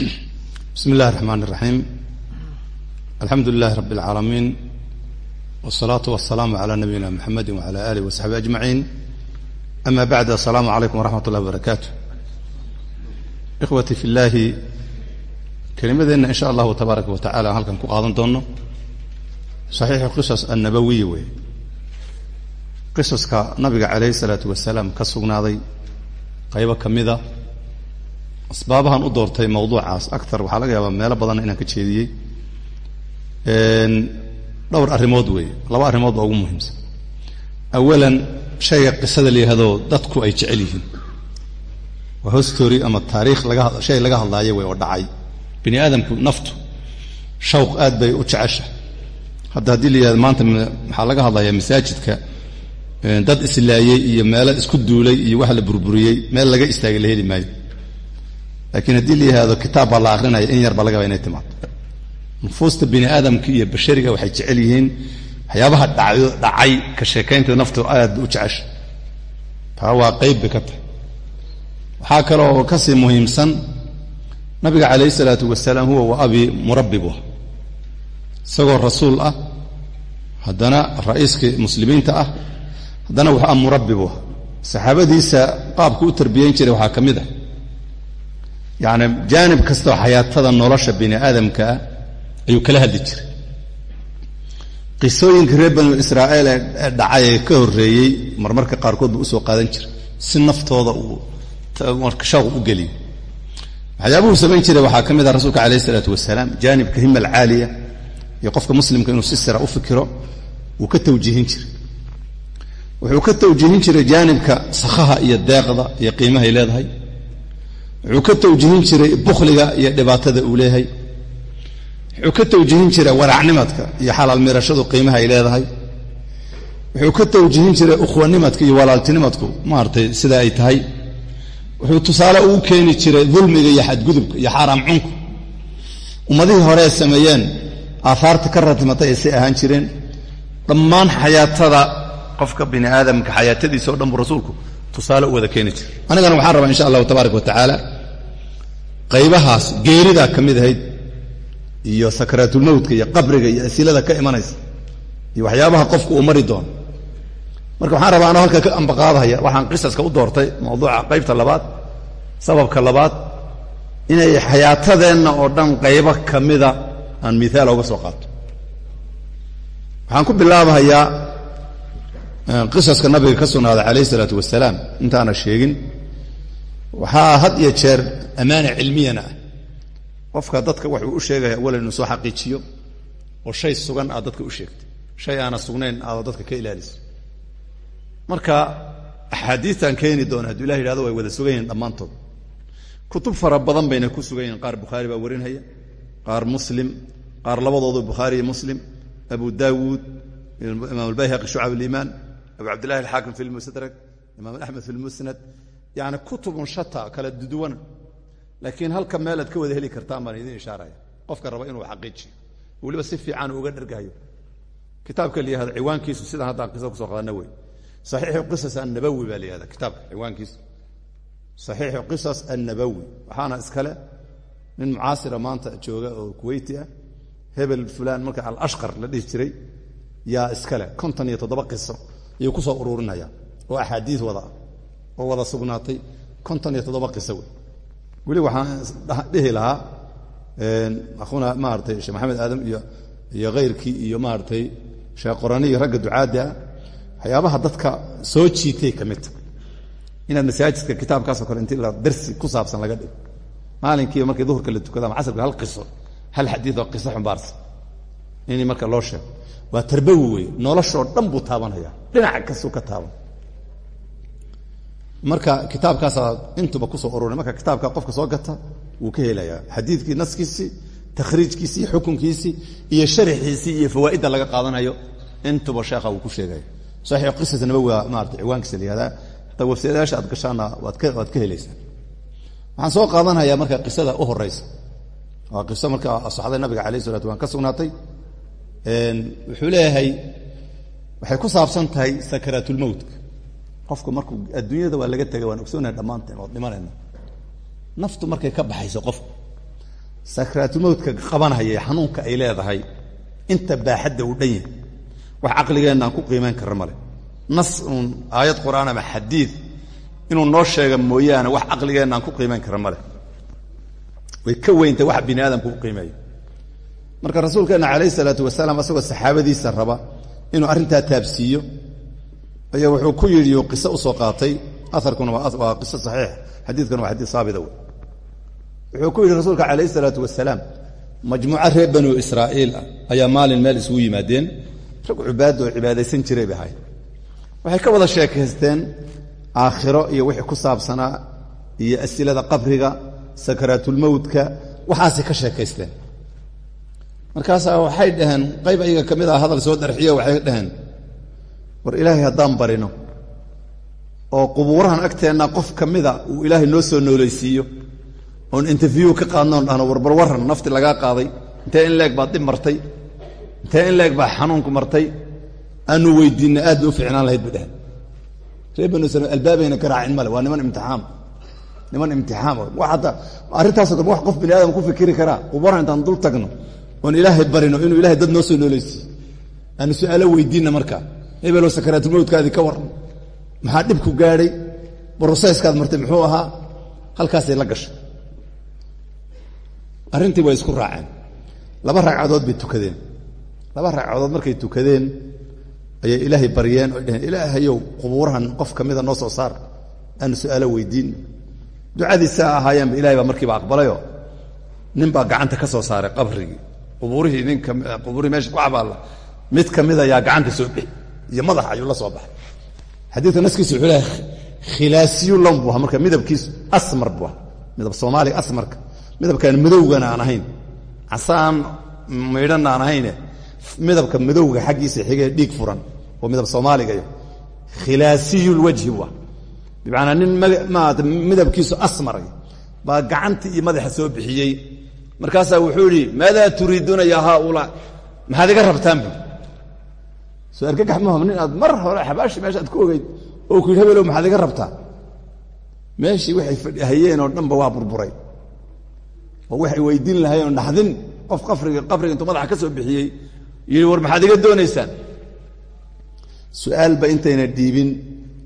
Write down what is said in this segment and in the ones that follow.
bismi illahi raxmaan iraxiim alxamdu lilahi rabi اlcaalamiin wsalaatu wasalaamu cala nabiyina mxamedi wala alih wasaxbi ajmaciin ama bacd asalaamu calaykum waraxmat ullahi barakaatu ikhwati fi llaahi kelimadeenna in sha allahu tabaaraka wa tacala aan halkan ku qaadan doono saxiixu qisas annabawiyi wey qisaska nabiga calayhi salaatu wasalaam ka asbaabahan u doortay mawduucaas. Actar waxaa laga yaabaa meelo badanna inaan ka jeediyey. Dhowr arrimood weeye. Laba arrimood baa ugu muhiimsan. Awalan shayga qisada la yihahdo dadku ay jecel yihiin. Waa hostory ama taariikh laga shay laga hadlaayo wey oo dhacay bini aadamku naftu shawq aad bay u jecesha hadda haddii la yihahdo maanta maxaa laga hadlayaa masaajidka. Dad islaayey iyo meelo isku duulay iyo wax la burburiyey meel laga istaagay la heli maayo laakiin haddii la yihahdo kitaab baa la akrinaya in yar ba lagaba inay timaado nufuusta bini aadamka iyo bashariga waxay jecel yihiin waxyaabaha dhaco dhacay ka sheekaynteeda naftu aad u jecesha. Taa waa qeyb bay ka tahay. Waxaa kaloo ka sii muhiimsan nabiga calayhi salaatu wasalaam huwa wa abi murabbi bu isagoo rasuul ah haddana ra'iiskii muslimiinta ah haddana wuxu a murabbi bu saxaabadiisa qaabku u tarbiyeyn jiray waxaa ka mid ah yacni jaanib kastoo xayaatada nolosha bini aadamkaa ayuu kala hadli jiray. Qisooyinka reer banu israa'iil ee dhacay ee ka horreeyey marmarka qaarkood buu u soo qaadan jiray. Si naftooda uu shaq u geliyo waxyaabuhu samayn jiray waxaa ka mid ah rasuulka alayh isalaatu wasalaam jaanibka hima alcaaliya iyo qofka muslimka inuu si sira u fikiro wuu ka tawjiihin jiray. Wuxuu ka tawjiihin jiray jaanibka sakhaha iyo deeqda iyo qiimahay leedahay wuxuu ka tawjiihin jiray bukhliga iyo dhibaatada uu leeyahay wuxuu ka tawjiihin jiray waracnimadka iyo xalaal mirashadu qiimaha ay leedahay. Wuxuu ka tawjiihin jiray ukhwanimadka iyo walaaltinimadku maaragtay sida ay tahay. Wuxuu tusaale ugu keeni jiray dulmiga iyo xadgudubka iyo xaaraam cunku ummadihii hore ee sameeyeen aahaarta ka ratimatay ay say ahaan jireen. Dhammaan xayaatada qofka bini aadamka xayaatadiisa o dhan buu rasuulku tusaale u wada keeni jiray anigana waxaan rabaa insha allahu tabaaraka wa tacaala qaybahaas geeridaa ka mid ahayd iyo sakaraatulmowtka iyo qabriga iyo asilada ka imanaysa iyo waxyaabaha qofku uu mari doono. Marka waxaan rabaa anoo halka ka ambaqaadahaya waxaan qisaska u doortay mawduuca qaybta labaad sababka labaad inay xayaatadeenna oo dhan qaybo ka mida aan miaal oga soo qaato. Waxaan ku bilaabahayaa qisaska nabiga ka sugnaaday calayh isalaatu wasalaam intaana sheegin waxaa had iyo jeer ammaana cilmiyana ah. Qofka dadka waxuu u sheegaya awalan inuu soo xaqiijiyo oo shay sugan aad dadka u sheegtay. Shay aana sugnayn aadoo dadka ka ilaaliso. Marka axaadiistaan keeni doona hadduu ilah yidhahdo way wada sugan yihiin dhammaantood. Kutub fara badan bayna ku sugan yihiin qaar bukhaari baa warinhaya qaar muslim qaar labadoodu bukhaari iyo muslim. Abu daawuud imaam albayhaqi shucab aliimaan abu cabdillahi alxaakim fi lmustadrak imaam axmed fi lmusnad yani kutubun shata kala duduwan laakiin halka meelaad ka wada heli kartaan baan idin ishaaraya qofka raba inuu xaqiijiyo. Weliba si fiican uga dhergayo kitaabka la yihahdo ciwaankiisu sidaan haddaan qisa ku soo qaadana wey saxiixu qisas annabawi baa la yihahda kitaabka ciwaankiisu. Saxiixu qisas annabawi. Waxaana iskale nin mucaasira maanta jooga oo kuweyti ah. Hebel fulaan marka alashqar la dhihi jiray. Yaa iskale konton iyo qiso ayuu ku soo ururinaya oo axaadiis wada oo wada sugnaatay konton iyo toddoba qiso wey weli waxaan dhihi lahaa akhuna maaratay sheekh maxamed aadam iyo khayrkii iyo maaratay sheekh qorani iyo ragga ducaadda ah waxyaabaha dadka soo jiitay ka midta inaad masaajidka kitaabkaasoo kale intii la darsi ku saabsan laga dhigo maalinkiiba markii duhurka la tukada ama casrka hal qiso hal xadiioo qiso xumbaarsan. In marka loo sheego. Waa tarbawi wey noloshoo dhan buu taabanaya dhinaca kastuu ka taaban. Marka kitaabkaasaa intuba ku soo ururay marka kitaabka qofka soo gata wuu ka helayaa. Xadiidkii naskiisii takhriijkiisii xukunkiisii iyo sharaxiisii iyo fawaa'idda laga qaadanayo intuba sheekha wuu ku sheegaya. Saxiix qisas nabawi waa maarata ciwaankiisa la yihahdaa hataa wafsadayaasha aad gashaanna waad ka waad ka helaysaa. Waxaan soo qaadanhayaa marka qisada u horeysa waa qiso marka asaxday nabiga alayh salatu waan ka sugnaatay. Wuxuu leeyahay waxay ku saabsan tahay sakaraatulmowtka qofku markuu adduunyada waa laga tegay waan ogsoonahay dhammaanteen waad dhimanayna. Naftu markay ka baxayso qofku sakraatulmowtka qabanhaya xanuunka ay leedahay inta baaxadda uu dhan yahay. Wax caqligeenna aan ku qiimayn karra male. Nas uun aayad qur'aan ama xadiid inuu noo sheega mooyaane wax caqligeenna aan ku qiimayn karra male. Way ka weynta wax bini aadamku u qiimeeyo. Marka rasuulkeenna calayhi salaatu wasalaam asagoo saxaabadiisa raba inuu arrintaa taabsiiyo. Ayaa wuxuu ku yidhi uu qiso u soo qaatay. Aarkuna waa qiso saxiix. Xadiidkuna waa xadiid saabida wuxuu ku yidhi rasuulka calayhi salaatu wasalaam majmuuco reer banu israa'iil ah ayaa maalin meel isugu yimaadeen. Rag cubaadda oo cibaadaysan jiray bay ahayd. Waxay ka wada sheekaysteen aakhiro iyo wixii ku saabsanaa iyo asilada qabriga sakaraatulmowtka waxaasay ka sheekaysteen markaasaa waxay dhaheen qayb ayaga ka mid ah hadal soo darxiyo waxay dhaheen war ilaahay haddaan barino oo qubuurahan agteenna qof ka mida uu ilaahay noo soo noolaysiiyo oon interview ka qaadnoon dhahno warbar warran nafti lagaa qaaday intee in leeg baad dhib martay intee in leeg baa xanuunku martay aanu weydiinna aad u fiicnaan lahayd bay dheheen reer banu albaabayna ka raacin male waa niman imtixaam. Niman imtixaam hadda arrintaaso dhan wax qof bini aadam ku fikiri karaa qubuurahan intaan dul tagno oon ilaahay barino inuu ilahay dad noo soo noolaysiiyo aanu su'aalo weydiinna markaa hebeloo sakaraatulmowtkaadii ka warran. Maxaa dhibku gaadhay? Broseyskaad martay muxuu ahaa? Halkaasay la gashay. Arrintii way isku raaceen. Laba ragcadood bay tukadeen. Laba ragcadood markay tukadeen ayay ilaahay baryeen oy dhaheen ilaahayow qubuurahan qof ka mida noo soo saar. Aanu su'aalo weydiin ducadiisaa ahaayeenba ilahay baa markiiba aqbalayoo nin baa gacanta ka soo saaray qabrigii qubuurihii nin qubuurihii meesha ku cabaalla mid ka mid ayaa gacanta soo bixi iyo madax ayuu la soo baxay. Xadiidka naskiisa wuxuu lehay khilaasiyu marka midabkiisu asmar buu ahaa. Midab soomaaliga asmarka midabkaan madowgana aan ahayn casaan maydhanna aan ahayne midabka madowga xaggiisa xigee dhiig furan oo midab soomaaligayo khilaasiyulwajhi buu ah bimacnaa nin maarata midabkiisu asmaray baa gacantii iyo madaxa soo bixiyey markaasaa wuxuu yidhi maadaa turiiduuna yaa haaulaa? Maxaad iga rabtaan bu soo argagax mahom nin aad mar hore xabaashi meesha aad ku ogeyd oo ku yidhi hebelow maxaad iga rabtaa? Meeshii waxay fadhihayeen oo dhanba waa burburay. Oo waxay weydiin lahaayeen naxdin qof qafriga qabriga intuu madaxa ka soo bixiyey yidhi war maxaad iga doonaysaan? Su'aalba intayna dhiibin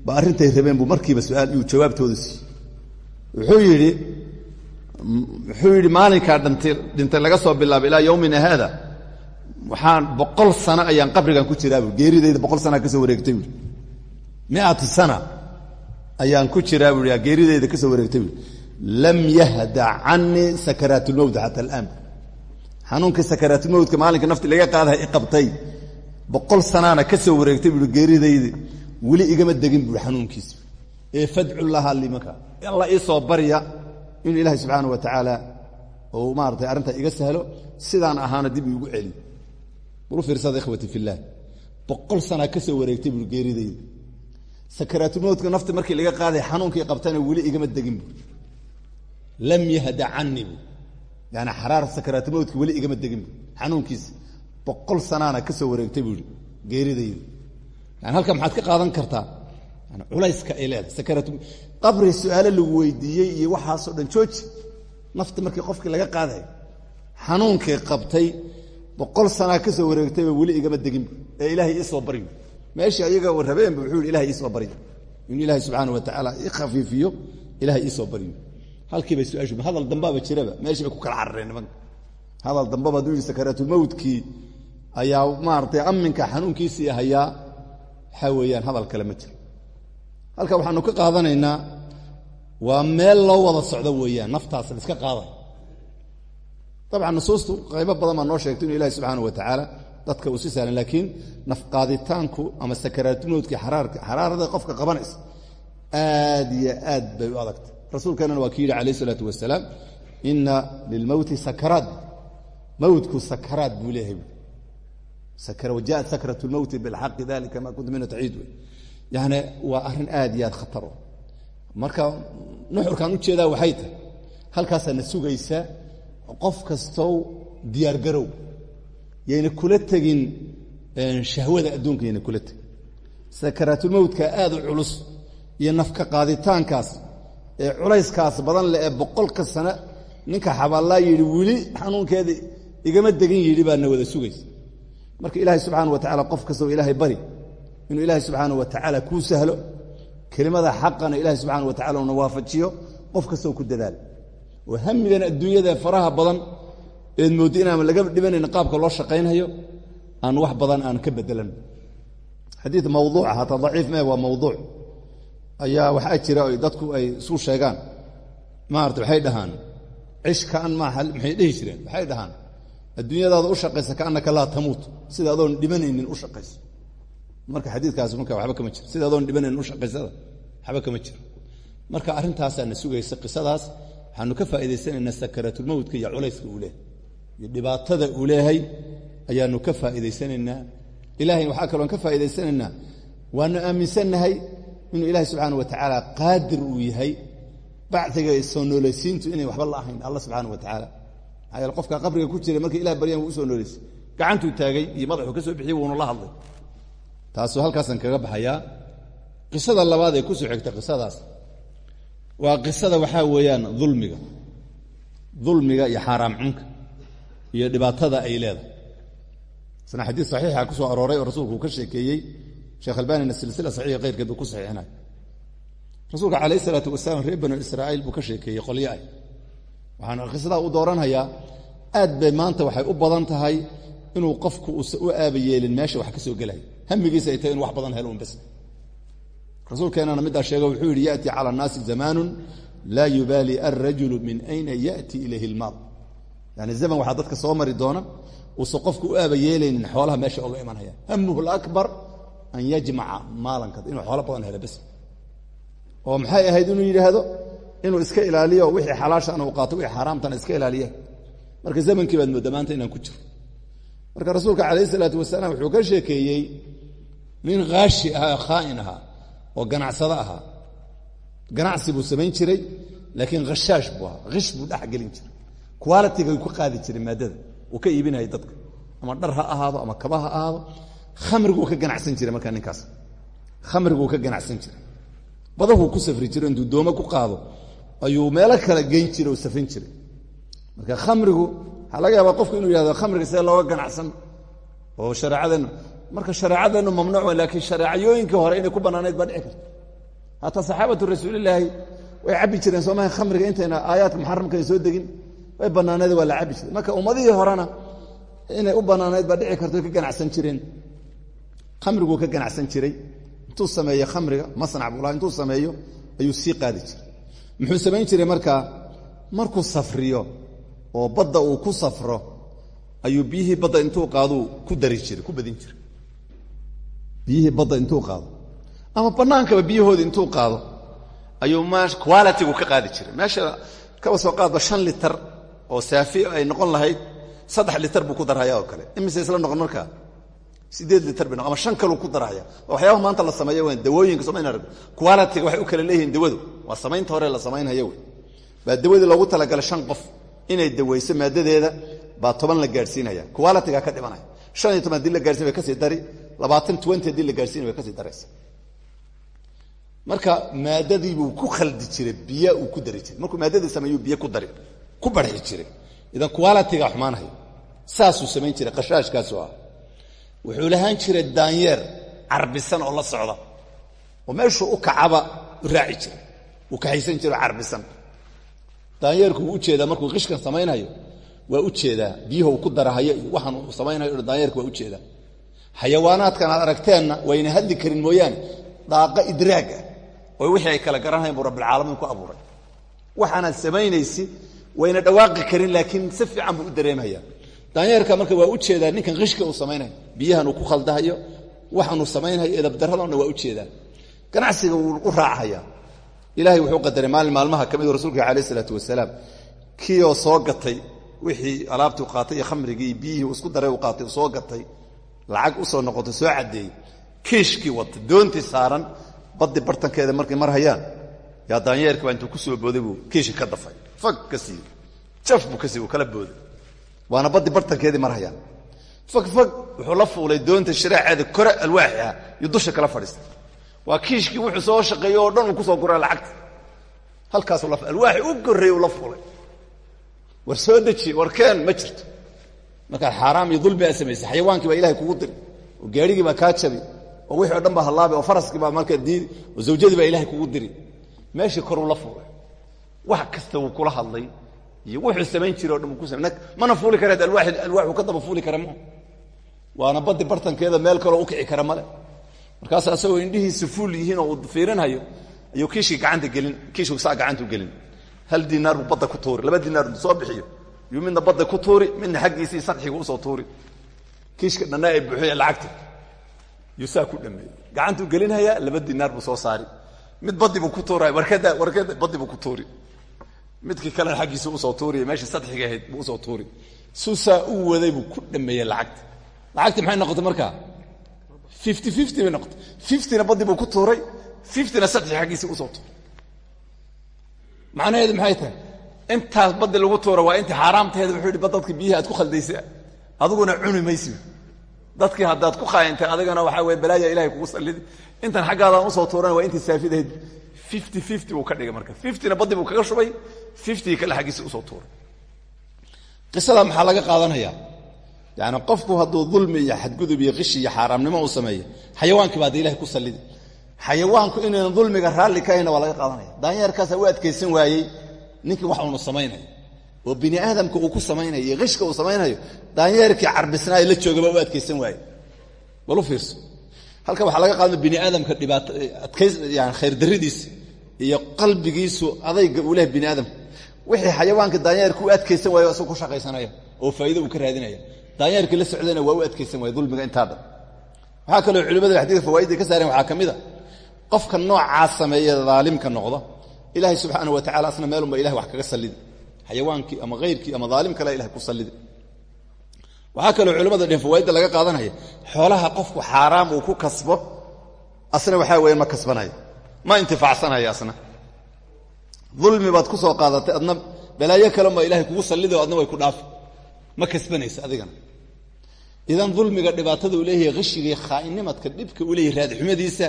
ba arrintay rabeen buu markiiba su'aal iyuu jawaabtooda siiyey. Wuxuu yidhi wuxuu yidhi maalinkaa dhintay laga soo bilaabo ilaa yowmina haada. Waxaan boqol sano ayaan qabrigan ku jiraa bui geeridayda boqol sanaa ka soo wareegtay buui miati sana ayaan ku jiraa bui geeridayda ka soo wareegtay buui lam yahda canii sakaraatulmowt xata alaan. Xanuunkii sakaraatulmowtka maalinka nafti laga qaadaha i qabtay boqol sanaana ka wareegtay buui geeridaydi weli igama degin buui xanuunkiisa ee fadcu laha limaka alla ii soo barya inuu ilaahay subxaana wa tacaala ou maaratay arrintaa iga sahlo sidaan ahaana dib iigu celi bal fiirsada ikhwati fillaah boqol sanaa ka soo wareegtay buui geeridaydi sakaraatulmowtka nafti markii laga qaaday xanuunkii qabtana weli igama degin buui lam yahda canii bu yani xaraar sakaraatulmowtka weli igama degin bu xanuunkiisa boqol sanaana ka soo wareegtay buui geeridaydi yani halka maxaad ka qaadan kartaa culayska ay leedahay. Qabri su'aalo lagu weydiiyey iyo waxaasoo dhan jooji. Nafti markii qofkii laga qaaday xanuunkii qabtay boqol sanaa ka soo wareegtayba weli igama degin bu ee ilaahay iisoo baryo meeshii ayaga rabeenba wuxuu yidhi ilahay baryo inuu ilaahay subxaana wa tacaala i khafiifiyo ilahay iisoo baryo halkiibay su'aashu hadal jiraba. Meeshii ku kala carareen nimanka. Hadal dambaba aduu yidhi sakaraatulmowtkii ayaa maaratay amminka xanuunkiisii hayaa waxaa hadal kale ma jiro halka waxaanu ka qaadanaynaa waa meel loo wada socdo weeyaan naftaas laiska qaaday. Dabcan nusuustu qaybo badan baa noo sheegto inu ilahi subxaana wa tacaala dadka uu si sahlan laakiin nafqaaditaanku ama sakaraatmoodkii xaraarada qofka qabanaysa aad iyo aad bay u adagtay. Rasuulkeenana waa ki yidhi calayh isalaatu wasalaam ina lilmowti sakaraad. Mowtku sakaraad buu leeyahay. Jaءat sakrat lmowti bilxaqi dalika ma kunta mina taciid wey yani waa arrin aad iyo aad khataro. Marka nuxurkaan u jeedaa waxay tahay halkaasaa na sugaysa qof kastow diyaargarow yayna kula tegin shahwada adduunka yayna kula tegin. Sakaraatulmowtka aad u culus iyo nafka qaaditaankaas ee culayskaas badan leh ee boqolka sano ninka xaballaa yidhi weli xanuunkeedii igama degin yidhi baadna wada sugaysa. Marka ilaahay subxaana wa tacala qof kastoo ilaahay bari inuu ilaahay subxaana wa tacaala kuu sahlo kelimada xaqana ilaahay subxana wa tacala una waafajiyo qof kastoo ku dadaal. Oo hamigan adduunyada faraha badan eed mooddo inaan laga dhibanayn qaabka loo shaqaynhayo aan wax badan aan ka bedelan. Xadii mawduuca hataa daciif mee waa mawduuc. Ayaa waxaa jira oy dadku ay isu sheegaan. Maarata waxay dhahaan cish kaan maaha maxay jireen? Waxay dhahaan adduunyadaada u shaqaysa kaannaka laa tamuut sida dhibanaynin u shaqayso marka xadiikaas marka waxba kama jiro. Sida adoon dhibanaynin u shaqaysada waxba kama jiro. Marka arrintaasaa na sugaysa qisadaas waxaanu ka faa'idaysanaynaa sakaraatulmowtka iyo culayska uu leehay. Iyo dhibaatada uu leehay ayaanu ka faa'idaysanaynaa ilahay waxaa kaloon ka faa'idaysanaynaa waanu aaminsannahay inuu ilaahay subxaana wa tacaala qaadir uu yahay bacdiga soo noolaysiintu inay waxba la ahayn alla subxaana wa tacaala. Maxaa yeele qofka qabriga ku jira markii ilah baryan wuu u soo nooleysay gacantuu taagay iyo madaxuu ka soo bixiyey wuuna la hadlay taasuu halkaasaan kaga baxayaa qisada labaad ee ku soo xigta qisadaas waa qisada waxaa weeyaan dulmiga. Dulmiga iyo xaaraam cunka iyo dhibaatada ay leedahay. Isna xadiis saxiixa ku soo arooray oo rasuulku uu ka sheekeeyey. Sheekh albanina silsila saxiixa kayrkeed buu ku saxiixinay. Rasuulka calayh isalaatu wasalaam reer banu israa'iil buu ka sheekeeyey qolyo ah waxaan qisadaa u dooranhayaa aad bay maanta waxay u badan tahay inuu qofku u aaba yeelin meesha wax ka soo gelaya hamigiisa ay tahay inu wax badan helo un bas rasuulkeennana middaa sheego wuxuu yidhi yaأtii cala الnaasi zamaanu laa yubaali alrajulu min ayna yaأti ilayhi اlmaal yani zaman waxaa dadka soo mari doona uusa qofku u aaba yeelaynin xoolaha meesha oga imanhaya hamuhu اlakbar an yajmaca maalanka inuu xoolo badan helo bas oo maxay ahayd inuu yidhaahdo inuu iska ilaaliyo wixii xalaashana u qaato wixii xaaraamtana iska ilaaliya marka zamankii baad mooda maanta inaan ku jiro marka rasuulka calayh isalaatu wasalaam wuxuu ka sheekeeyey nin khaashi ahaa khaa'in ahaa oo ganacsado ahaa ganacsi buu samayn jiray laakiin khashaash buu ahaa khish buu dhex gelin jiray. Qualitiga ku qaadi jiray maaddada uu ka iibinayay dadka. Ama dhar ha ahaado ama kaba ha ahaado. Khamriguu ka ganacsan jiray markaa ninkaas. Khamriguu ka ganacsan jiray. Badahuu ku safri jiro intuu doome ku qaado ayuu meelo kale geyn jiray oo safrin jiray. Marka khamrigu waxaa laga yaabaa qofku inuu yihahdo khamriga see looga ganacsan? Oo shareecadeennu marka shareecadeennu mamnuuc laakiin shareecayooyinkii hore inay ku bannaanayd baa dhici karta. Hataa saxaabatu rasuulilaahi way cabbi jireen soomaha khamriga intayna aayaadka muxaramka ay soo degin way bannaanayd waa la cabbi jiray marka ummadihii horena inay u bannaanayd baa dhici karta way ka ganacsan jireen. Khamriguu ka ganacsan jiray. Intuu sameeyo khamriga masnac buu laha intuu sameeyo ayuu sii qaadi jiray. Muxuu samayn jiray markaa markuu safriyo oo badda uu ku safro ayuu biyihii badda intuu qaaduu ku dari jiray ku badin jiray biyihii badda intuu qaado. Ama bannaankaba biyahooda intuu qaado ayuu qualitigu ka qaadi jiray. Meesha kaba soo qaadba shan litar oo saafi ay noqon lahayd saddex litar buu ku darhaya oo kale. Imise isla noqon markaa sideed litar bay ama shan kaluu ku darhaya. Waa maanta la sameeyo waan dawooyinka somayna arag waxay u kala leeyihiin dawadu. Waa samaynta hore la samaynhayo wey. Baa dawadii loogu talagalay shan qof inay dawayso maadadeeda baa toban la gaadhsiinaya. Qualitiga ka dhimanaya. Shan iyo toban haddii la gaarsiin way ka sii dari labaatan twenty haddii la gaarsiin way ka sii daraysa. Marka maadadiibuu ku khaldi jiray biyo uu ku dari jiray. Markuu maadadii sameeyuu biyo ku dari ku barxi jiray. Idan qualitiga xumaanhayo saasuu samayn jiray qashaashkaasu ah. Wuxuu lahaan jiray daanyeer carbisan oo la socda. Oo meeshuu u kacaba raaci jiray. Uu kaxaysan jiro carbisan daanyeerku wuu u jeedaa markuu qishkan samaynhayo waa u jeedaa. Biyuhu ku darahayo waxaan uu samaynhayo daanyeerku waa u jeedaa xayawaanaadkan aad aragteenna wayna hadli karin mooyaane. Daaqa idraag ah oo wixii ay kala garanhayan buu rabbilcaalamiin ku abuuray. Waxaanaad samaynaysi wayna dhawaaqi karin laakiin si fiican buu u dareemaya daanyeerka marka waa u jeedaa ninkan qishka uu samaynayo. Biyahan uu ku khaldahayo waxaanuu samaynhayo edabdaradana waa u jeedaa. Ganacsiga wuu u raachaya ilahay wuxuu qadaray maalin maalmaha ka midu rasuulka alayh isalaatu wasalaam. Kiioo soo gatay wixii alaabtuu qaatay iyo khamrigii biyihii isku daray u qaatay soo gatay lacag u soo noqotay soo caddeeyey kiishkii wata doontii saaran baddi bartankeeda markay mar hayaan. Yaa daanyeerkii baa intuu ku soo booday buu kiishki ka dafay. Fag ka siiy buu ka siiy kala booday. Waana baddi bartankeedii mar hayaan. Fag fag wuxuu la fuulay doonta shiraaceeda kore alwaaxi ah kala fadhiistay. Waa kiishkii wuxuu soo shaqeeyey oo dhan uu ku soo guray lacagta. Halkaasuu alwaaxi u korreeyey uu la fuulay. War soo deji war keen ma jirto markaad xaaraam iyo dulmi aad samaysay xayawaankii baa ilahay kugu diri oo gaarhigii baa kaa jabi oo wixii o dhan oo faraskii baa markaa diidi oo zawjadii baa ilahay kugu diri. Meeshii koruu la fuulay wax kasta wuu kula hadlay iyo wuxuu samayn jire o ku samay mana fuuli kareed alwaaxid alwaaxu ka daba fuuli kara waana baddi bartankeeda meel kaloo u kici kara male markaas asagoo indhihiisa fuul yihiin oo uu ayuu kiishkii gacanta gelin kiishku saa gacantu gelin. Hal diinaar buu badda ku tuuri laba diinaar soo bixiyo yuu midna badda ku tuuri midna xaggiisii sadxiga u soo tuuri. Kiishka dhanna ay buuxiya lacagta. Yuu saa ku dhameeyey. Gacantuu gelinhayaa laba diinaar buu soo saari mid baddi buu ku tuuraya warkada warkada baddi buu ku tuuri. Midkii kalena xaggiisa u soo tuuriy meeshii sadxiga ahayd buu u soo tuuri. Suusaa u waday buu ku dhameeyey lacagta. Lacagti maxay noqotay markaa? fifty fifty bay noqotay. Fiftyna baddi buu ku tuuray fiftyna sadxi xaggiisii u soo tuuray macnaheedu maxay tahay intaas baddi lagu tuura waa intii xaaraamtaheeda wuxuu yidhi dadki biyihii aad ku khaldaysa adiguna cuni maysi dadkii haddaad ku khaayintay adigana waxaa weye balaaya ilahay kugu sallidi intan xaggaadaan u soo tuurana waa intii saafidahayd fifty fifty buu ka dhigay marka. Fiftyna baddi buu kaga shubay fiftygii kale xaggiisii u soo tuuray. Qisada maxaa laga qaadanaya? Yani qofku hadduu dulmi iyo xadgudub iyo qishi iyo xaaraamnimo uu sameeyo xayawaankii baa da ilahay ku sallidi xayawaanku inaynan dulmiga raalli kahayna waa laga qaadanaya. Daanyeerkaasa u adkaysan waayey ninkii wax uunu samaynayo. Oo bini aadamka uu ku samaynayo iyo qishka uu samaynayo daanyeerkii carbisnaayo la joogaba u adkaysan waaye. Balu fiirso? Halka waxaa laga qaadana bini aadamka dhibaato adkays yani khayrdarridiisa iyo qalbigiisu adayga uu leh bini aadamka. Wixii xayawaanka daanyeerka u adkaysan waayo isagoo ku shaqaysanaya oo faa'ido uu ka raadinaya. Daanyeerkii la socdayna waa u adkaysan waaya dulmiga intaa dhan. Waxaa kaloo culimada xadiidka fawaaidda ka saareen waxaa ka mid a. Qofka noocaa sameeye daalimka noqda ilaahay subxaana wa tacala asna meelunba ilahay wax kaga sallidi xayawaankii ama hayrkii ama daalim kale ilahay ku sallidi waxaa kaloo culimmada dheen fawaaidda laga qaadanaya xoolaha qofku xaaraam uu ku kasbo asna waxaa weeye ma kasbanayo ma intifaacsanayo asna. Dulmi baad ku soo qaadatay adna balaayo kaleunbaa ilahay kugu sallidi o adna way ku dhaafi ma kasbanaysa adigana. Idan dulmiga dhibaatada uu leeyahay hashigai khaa'inimadka dhibka uu leeyahay raadixumadiisa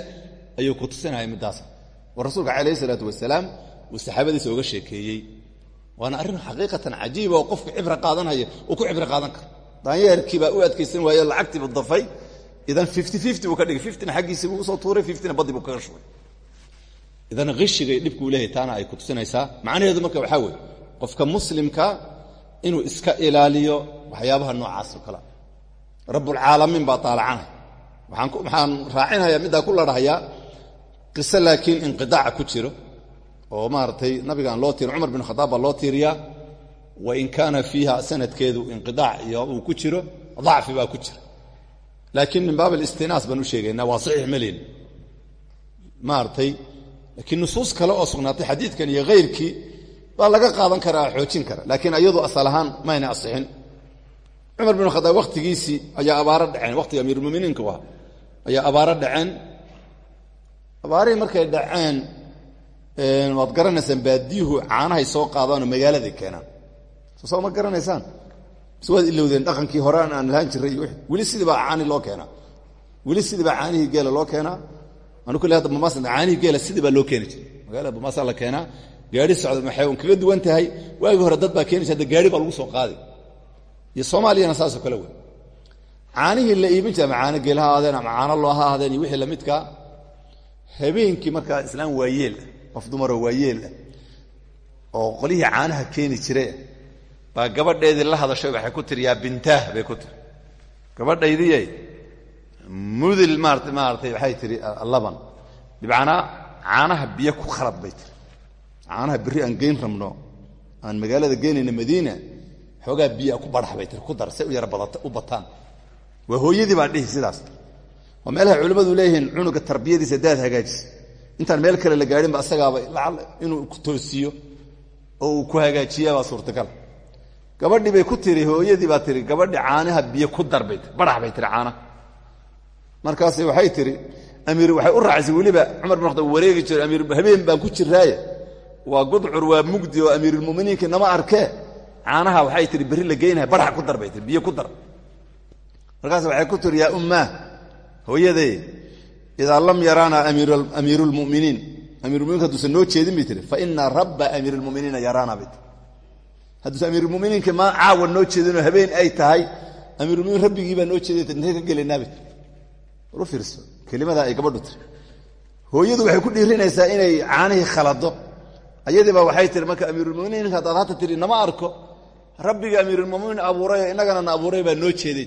ayuu ku tusinaya middaas oo rasuulka calayh isalaatu wasalaam uu saxaabadiisa oga sheekeeyey. Waana arrin xaqiiqatan cajiiba oo qofku cibra qaadanhaya uu ku cibro qaadan karo. Daanyeerkii baa u adkaysan waaye lacagtiibu dafay. Idan buu ka dhigay fiftyna xaggiisii buu u soo tuuray baddi buu kaga shubay. Idan hishigay dhibka uu leeyahay taana ay ku tusinaysaa macnaheedu marka waxaa weeye qofka muslimka inuu iska ilaaliyo waxyaabaha noocaas oo kale. Rabbulcaalamiin baa taalacanay waxaan raacinhayaa middaa ku ladhahayaa qiso laakiin inqidaaca ku jiro oo maaragtay nabigaan loo tirin cumar bin khadaab loo tiiriyaa wain kaana fiiha sanadkeedu inqidaac iyo uu ku jiro dacfi baa ku jira. Laakiin min baab alistinaas baan u sheegaynaa waa saxiix maleyn maaragtay laakiin nusuus kale oo sugnaatay xadiidkan iyo hayrkii baa laga qaadan karaa xoojin kara laakiin ayadu asal ahaan mayna asixin. Cumar bin khadaab wakhtigiisii ayaa abaaro dhaceen wakhtiga amiirumuminiinka u ahaa ayaa abaaro dhaceen abaarihii markay dhaceen waad garanaysaan baadiyuhu caanahay soo qaadaanoo magaaladay keenaan. Soo soo ma garanaysaan? Mise waad ilowdeen dhaqankii horean aan lahaan weli sidii baa caani loo keenaa. Weli sidii baa caanihii geela loo keenaa. Anu kule hadda bamaas caanihii geela sidii baa loo keeni jiray. Magaalada bamaasa la keenaa. Gaari socda maxay un kaga duwan tahay? Waagii hore dad baa keenaysa hadda gaari baa lagu soo qaaday. Iyo soomaaliyana saasoo kale wey caanihii la iibin jira ama caano geel ha ahaadeen ama caano loo ha ahaadeen iyo wixii lamidkaa habeenkii markaa islaam waayeel ah qof dumaroo waayeel ah oo qolihii caanaha keeni jire baa gabadheedii la hadashay waxay ku tiri yaa bintaah bay ku tiri. Gabadhaydiyay mudil maarata maaratay waxay tihi laban. Bimacnaa caanaha biyo ku khalad bay tiri. Caanaha berri aan geyn rabno aan magaalada geynayna madiina xoogaa biyaa ku badhax bay tiri ku dar u yara badata u bataan. Waa hooyadii baa dhihi sidaas waa meelaha culimmadu leeyihiin cunuga tarbiyadiisa daad hagaajis. Intaan meel kale la gaadhinba asagaaba lacal inuu ku toosiyo oo uu ku hagaajiyaabaa suurtagal. Gabadhii bay ku tiri hooyadii baa tiri gabadhi caanaha biyo ku dar bay tii badhax bay tiri caanaha markaas waxay tihi amiir waxay u raacisay weliba. Cumar bin khataab wareegi jiro amiir habeen baan ku jiraaye waa gudcur waa mugdi oo amiirulmuminiinka nama arkee caanaha waxay tihi berri la geynaya badhax ku dar biyo ku dar. Markaas waxay ku tiri yaa ummaa hooyaday idaa lam yaraana amiiru lmuminiin amiirulmuminiinka haduusan noo jeedin bay tiri fa ina rabba amiir lmuminiina yaraana bay tii hadduuse amiirulmuminiinka ma caawa noo jeedinoo habeen ay tahay amiirulmuminiin rabbigii baa noo jeeday intee ka gelaynaabi walu fiirso. Kelimada ay gabadhu tiri hooyadu waxay ku dhiirinaysaa inay caanihii khalado. Ayadiiba waxay tiri marka amiirulmuminiin haddaad hata tiri nama arko rabbiga amiirulmuminiin abuuray inagana na abuuray baa noo jeeday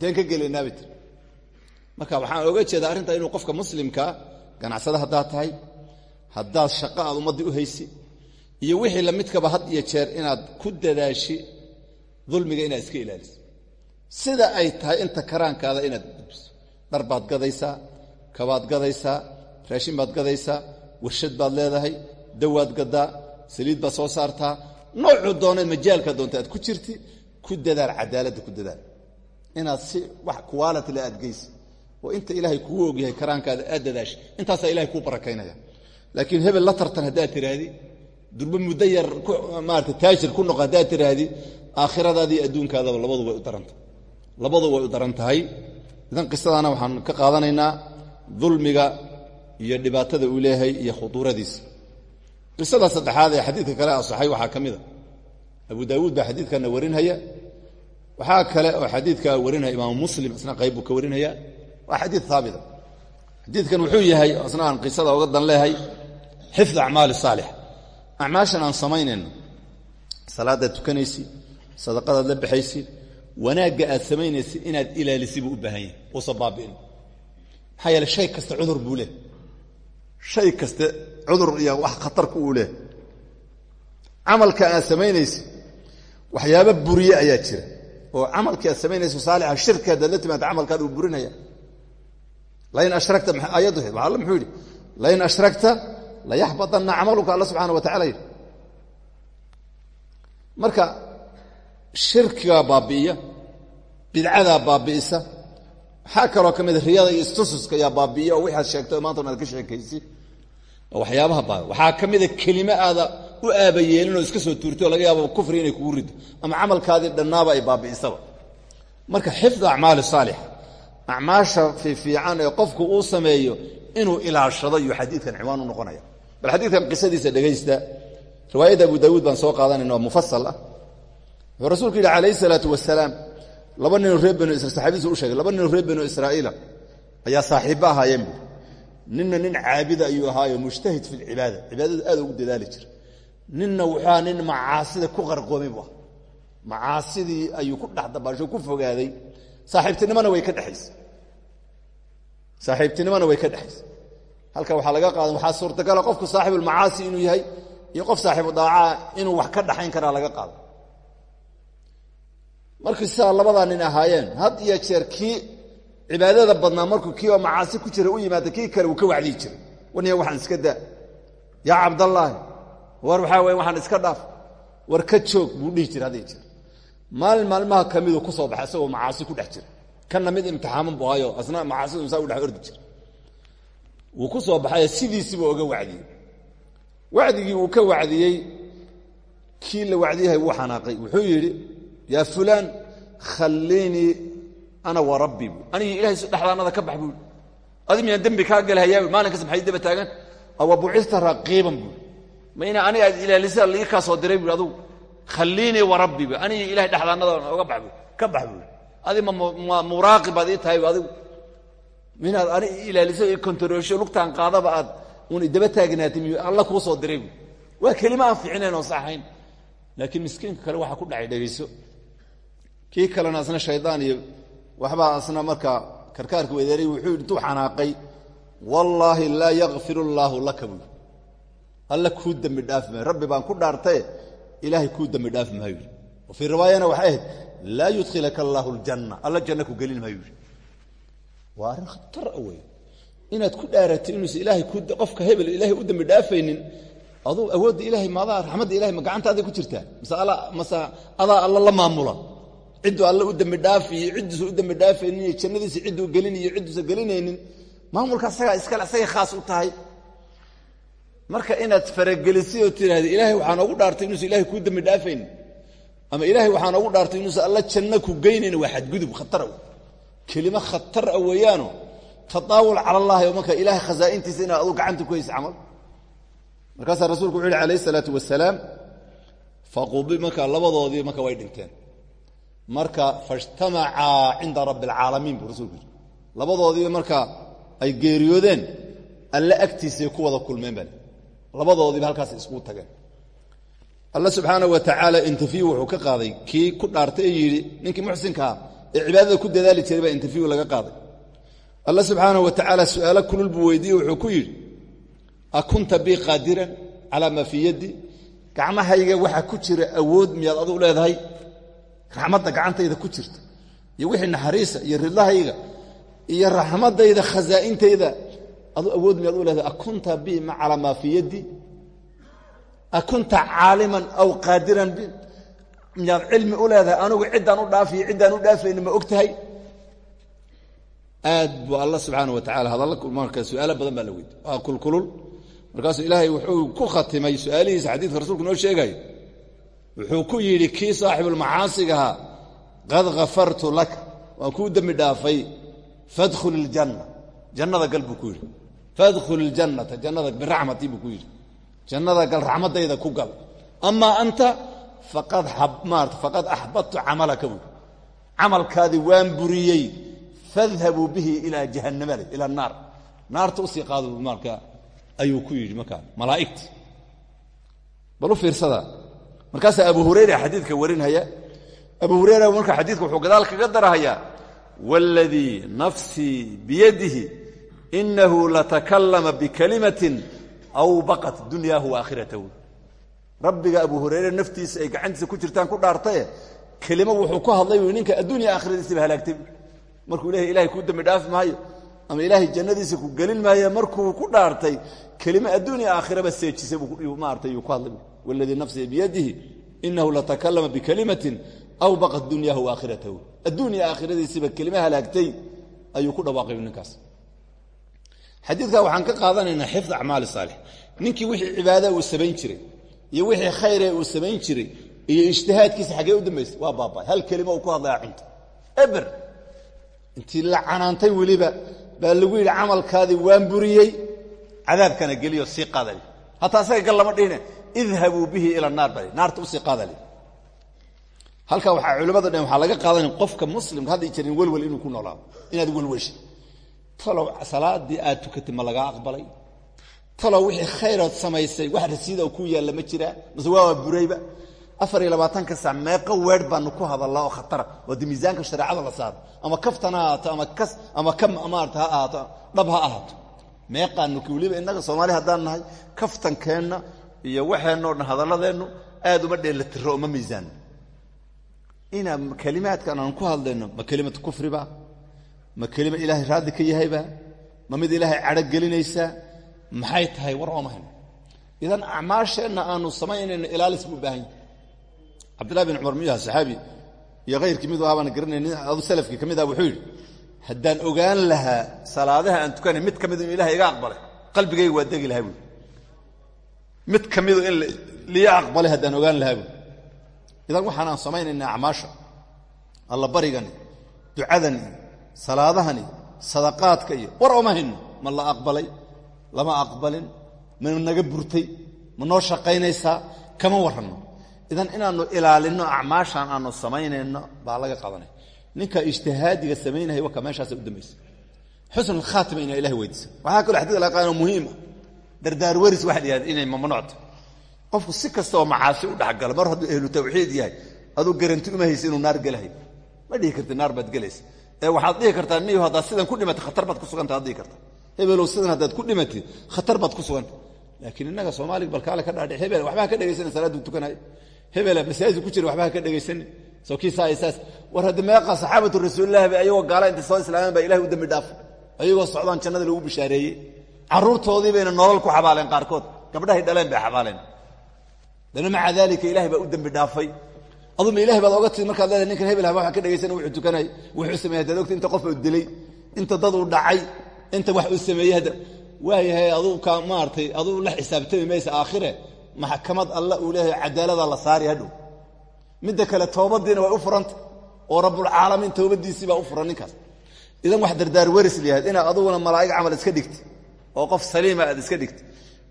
tiri ka gelaynaabi tiri marka waxaan oga jeedaa arrinta inuu qofka muslimkaa ganacsada haddaad tahay haddaad shaqo aad u haysi iyo wixii lamidkaba had iyo jeer inaad ku dadaashi dulmiga inaad iska ilaaliso. Sida ay tahay inta karaankaada inaad gudbiso. Dhar baad gadaysaa kabaad gadaysaa raashin baad gadaysaa warshad baad leedahay dawaad gadaa saliid baad soo saartaa noocuu doona majaalka doonta aad ku jirti ku dadaal cadaaladda ku dadaal. Inaad si wax kuwaalatle aad geysi oo inta ilaahay kuu ogyahay karaankaada aad dadaashi intaasaa ilahay kuu barakaynaya. Laakiin hebel la tartan haddaad tiraahdi durba muddo yar maarata taajir ku noqo haddaad tiraahdi aakhiradaadii adduunkaadaba labadu way u darantahay labadu way u daran tahay. Idan qisadaana waxaan ka qaadanaynaa dulmiga iyo dhibaatada uu leeyahay iyo khuduuradiisa. Qisada saddexaad ee xadiidka kale asaxay waxaa ka mid a. Abu daawuud baa xadiidkana warinhaya. Waxaa kale oo xadiidka warinaya imaamu waa xadiid haabita xadiidkan wuxuu yahay isna qisada oga dan xifd acmaali saalix. Acmaashan aan samaynayno. Salaadaad tukanaysid sadaqadaad la baxaysid wanaagga aad samaynaysid inaad ilaalisi buu u baahan yahay uusan baabi'in. Maxaa shay kasta cudur buu shay kaste cudur iyo wax khatarku uu leh. Camalka aad samaynaysid waxyaaba buriye ayaa jira. Oo camalkii aad samaynayso saalixa shirki haddaad la timaado camalkaad uu burinaya ayaddu waa alla muxuu yidhi lain ashrakta layaxbadanna camaluka alla subxana wa tacala yidhi. Marka shirkigaa baabi'iya bidcadaa baabi'isa waxaa kaloo ka mida riyada iyo istususka yaa baabi'iya oo wixaad sheegto maanta aad ka sheekaysi oo waxyaabaha baabi waxaa ka mida kelime aada u aabayeelin oo iska soo tuurtay oo laga yaabo kufri inay kugu riddo ama camalkaadii dhannaaba ay baabi'isaba. Marka xifdu acmaali saalix acmaasha fiifiican ee qofku uu sameeyo inuu ilaashado iyo xadiidkan ciwaan u noqonaya. Bal xadiidkan qisadiisa dhegaysta riwaayadda abu daawuud baan soo qaadanayna oo mufasal ah. Wuxuu rasuulku yidhi calayhi salaatu wasalaam laba ninoo reer banu saxaabadiisu u sheegay laba ninoo reer banu israa'iila ayaa saaxiibba ahaayeen buuri ninna nin caabida ayuu ahaayo mujtahid fi lcibaada cibaadada aad ugu dadaali jira ninna wuxuu aha nin macaasida saaxiibtinimona way ka dhexaysa saaxiibtinimona way ka dhexaysa halka waxaa laga qaadan waxaa suurtagala qofku saaxibulmacaasi inuu yahay iyo qof saaxiibu daacaa inuu wax ka dhaxayn karaa laga qaado markii sidaa labadaa nin ahaayeen had iyo jeer kii cibaadada badnaa markuu kii oo macaasi ku jira u yimaada kii kale uu ka wacdiyi jiray. Waniya waxaan iska daa. Yaa cabdallaahi war waxaa weye waxaan iska dhaaf. War ka joog buu dhihi jira had iyo jeer maalin maalmaha ka miduu ku soo baxay isagoo macaasi ku dhex jira. Kanna mid imtixaaman buu hayo asna macaasidu saa u dhex ordi jira. Wuu ku soo baxayo sidiisiibuu oga wacdiyey. Wacdigii uu ka wacdiyey kii la wacdiyahay wuu xanaaqay. Wuxuu yidhi yaa fulaan khalliinii ana wa rabbii bu anigii ilahay dhexdaanada ka bax buui adi miyaan dembi kaa gelhayaa maalin kas maxay daba taagan. Awa bucista raqiiban buui ma ina aniga aad ilaalisa lii kaa soo diray buui adugu khalliinii wa rabbii bu anigii ilahay dhexdaanada oga bax bu ka bax buui adi ma muraaqib baad ii tahay adigu. Minaad ani ilaaliso i kontaroosho lugtaan qaadaba aad un idaba taagnaatay miy alla kuu soo diray buui waa kelima aan fiicnayn oo saxayn. Laakiin miskiinka kale waxaa ku dhacay dhegayso. Kii kalena asna shaydaan iyo waxbaa asna markaa karkaarka wedeeray wuxuu intuu xanaaqay wallaahi laa yakfir allaahu laka buui alla kuu dembi dhaafi maayo rabbi baan ku dhaartaye ilaahay kuu dembi dhaafi maayo yidhi. Wa riwaayana waxay ahayd laa yudkhilaka allaahu aljanna. Alla janna ku gelin maayo yidhi. Waa khatar a wey inaad ku dhaaratay inuusan ilaahay qofka hebel ilaahay u dembi dhaafaynin aduu awoodda ilahay maadaa raxmadda ilahay ma gacantaaday ku jirtaa? Mase mase adaa alla la maamula? Cidduu alla u dembi dhaafi iyo cidduusa u dembi dhaafaynin iyo jannadiisa gelin iyo cidduusa gelinaynin maamulka asagaa iskale asagay khaas u tahay marka inaad faragelisay oo tidhaahda ilaahay waxaa noogu dhaartay inuusan ilahay kuu dembi dhaafaynin ama ilaahay waxaa noogu dhaartay inuusan alla janno ku geynayn. Waa xadgudub khatara kelimo khatar a weeyaano. Tadaawul cala allahi oo marka ilahay khasaa'intiisa inaad aduu gacanta ku haysa camal. Markaasaa rasuulku wuxu uhi alayh isalaatu wasalaam faqubi marka labadoodii marka way dhinteen. Marka faijtamacaa cinda rabbi alcaalamiin buu rasuulku yidhi. Labadoodii marka ay geeriyoodeen alle agtiisay ku wada kulmeen bale labadoodiiba halkaas iskugu tageen. Alla subxaana wa tacaala interview wuxuu ka qaaday kii ku dhaartay ee yidhi ninkii muxsinkaa ee cibaadada ku dadaali jiray baa interview laga qaaday. Alla subxaana wa tacaala su'aalo kulul buu wuxuu ku yidhi a kunta bii qaadiran calaa maa fii yaddi? Gacmahayga waxaa ku jira awood miyaad adu leedahay? Raxmadda gacantayda ku jirta iyo wixii naxariisa iyo ridlahayga iyo raxmadayda khasaa'intayda adu awood miyaad u leedahay akunta bi ma calaa maa fii yaddi akunta caaliman aw qaadiran bi miyaad cilmi u leedahay anigu ciddaan u dhaafiyo ciddaan u dhaafayni ma og aad buu alla subxaana wa tacala hadalla marka su'aalo badan baa la weydiy waa kulkulul. Markaasuu ilaahay wuxuu ku khatimay su'aalihiisa xadiidka rasuulku noo sheegayo wuxuu ku yidhi kii saaxibulmacaasigahaa qad hafartu laka. Waan kuu dembi dhaafay fadkhul iljanna jannada gal buu fadkhul iljannata jannada biraxmatii buu ku yidhi. Jannada gal raxmaddayda ku gal. Amaa anta faqad maarata faqad axbadtu camalaka buu. Camalkaadii waan buriyey fadhabuu bihi ilaa jahannama le ila naar. Naarta u sii qaado marka ayuu ku yidhi markaa malaa'igti bal u fiirsada. Markaasaa abu hurayra xadiidka warinhaya abu hurayra marka xadiidka wuxuu gadaal kaga darahayaa wاladii nafsii biyadihi inahu latakallama bikalimatin awbaqat dunyaahu waakhiratahu rabbiga abu hurayre naftiisa ay gacantiisa ku jirtaan ku dhaartaye kelimo wuxuu ku hadlay u ninka addunya aakhiradiisiba halaagtay markuu ilahay ilahay kuu dembi dhaafi maayo ama ilaahay jannadiisa ku gelin maayo markuu ku dhaartay kelimo addunya aakhiraba seejisay maarata yuu ku hadlay wاladii nafsii biyadihi inahu latakallama bikalimatin awbaqat dunyaahu waakhiratahu addunya aakhiradiisiba kelimo halaagtay ayuu ku dhawaaqay ninkaas xadiidka waxaan ka qaadanaynaa xifd acmaali saalix. Ninkii wixii cibaada uu samayn jiray iyo wixii khayre uu samayn jiray iyo ijtihaadkiisa xaggee u dambaysay waa baabay hal kelimo uu ku hadlaya cunta eber. Intii la canaantay weliba baa lagu yidhi camalkaadii waan buriyey. Cadaabkana geliyo sii qaadali. Hataa asaga gal lama dhihine idhabuu bihi ila naar bal naarta u sii qaadali. Halkaa waxaa culimmada dhan waxaa laga qaadanaya qofka muslimka hadda jirin welwel inuu ku noolaado inaad welweshay talow salaadii aad tukatay ma lagaa aqbalay? Talow wixii khayrood samaysay wax rasiida ku yaalla ma jiraa mase waa burayba. Afar iyo labaatanka sac meeqo weedh baanu ku hadallaa oo khatara waa di miisaanka shareecada la saaro. Ama kaftan ha ahaato ama kas ama ka maarata ha ahaato dhab ha ahaato. Meeqaanu weliba innaga soomaali haddaan nahay kaftankeenna iyo waxeenno dhan hadalladeennu aad uma dheellatiro uma miisaano inaa kelimaadkan aan ku hadlayno ma kelimatu kufriba ma kelima ilaahay raaddi ka yahayba? Ma mid ilaahay cadho gelinaysaa maxay tahay? War ooma hayno idan acmaasheenna aanu samaynayno ilaalis buu baahan yahy cabdillahi bin cumar miyuha saxaabi iyo kayrkii miduu ahaabaan garanay nin adu salafkii ka ah wuxuu yidhi haddaan ogaan lahaa salaadaha aan tukanay mid ka midu in ilahay iga aqbalay qalbigayga waa degi lahaa mid ka midu in liya aqbalay haddaan ogaan lahaa buui idan waxaan aan samaynaynaa acmaasha alla barigani salaadahani sadaqaadka iyo war ooma hayno ma la aqbalay lama aqbalin ma naga burtay ma noo shaqaynaysaa kama warranno idan inaannu ilaalinno acmaashan aanu samaynayno baa laga qadanaya ninka ijtihaadiga samaynaya waka meeshaasa u dambaysa. Xusn khaatima inaa ilahay weydiisa waxaa kaloo xadidka laga qaadano muhiima. Dardaar weris waxa la yihahda inay mamnuucto qofku si kasta oo macaasi u dhexgalo mar hadduu ehlu tawxiid yahay aduu garanti uma haysa inuu naar gelahay ma dhihi karti naar baad gelaysa waxaad dhihi kartaa niyo haddaad sidan ku dhimatay khatar baad ku suganta ad dhihi karta hebelow sidan haddaad ku dhimatid khatar baad ku suganta laakiin innaga soomaaliga balkaale ka dhaadhi hebel waxbaa ka dhegaysana salaaduu tukanayo hebela masaajid ku jira waxbaa ka dhegaysani soo kii saa isaas war hadda meeqa saxaabatu rasuulillahi ba ayagoo gaala intay soo islaameen baa ilahay u dambi dhaafay ayagoo socdaan jannada lagu bishaareeyey. Carruurtoodii bayna nolol ku xabaaleen qaarkood. Gabdhahay dhaleen bay xabaaleen. Dana maca daalika ilahay baa u dembi dhaafay aduma ilahay baad oga tid markaad leedahay ninkan hebel haba waa ka dhegaysan wuxuu tukanay wuxuu sameeyey hadaad ogta inta qof uu dilay inta dad uu dhacay inta wax uu sameeyey hadda. Waayahay aduu ka maartay aduu la xisaabtami maysa aakhire maxkamad alla uu leeyahay cadaalada la saari hadhow. Midda kale toobadiina way u furanta oo rabbulcaalamiin toobadiisii baa u furan ninkaas. Idan wax dardaar weris layahayd inaad aduguna malaa'ig camal iska dhigti oo qof saliima aad iska dhigti.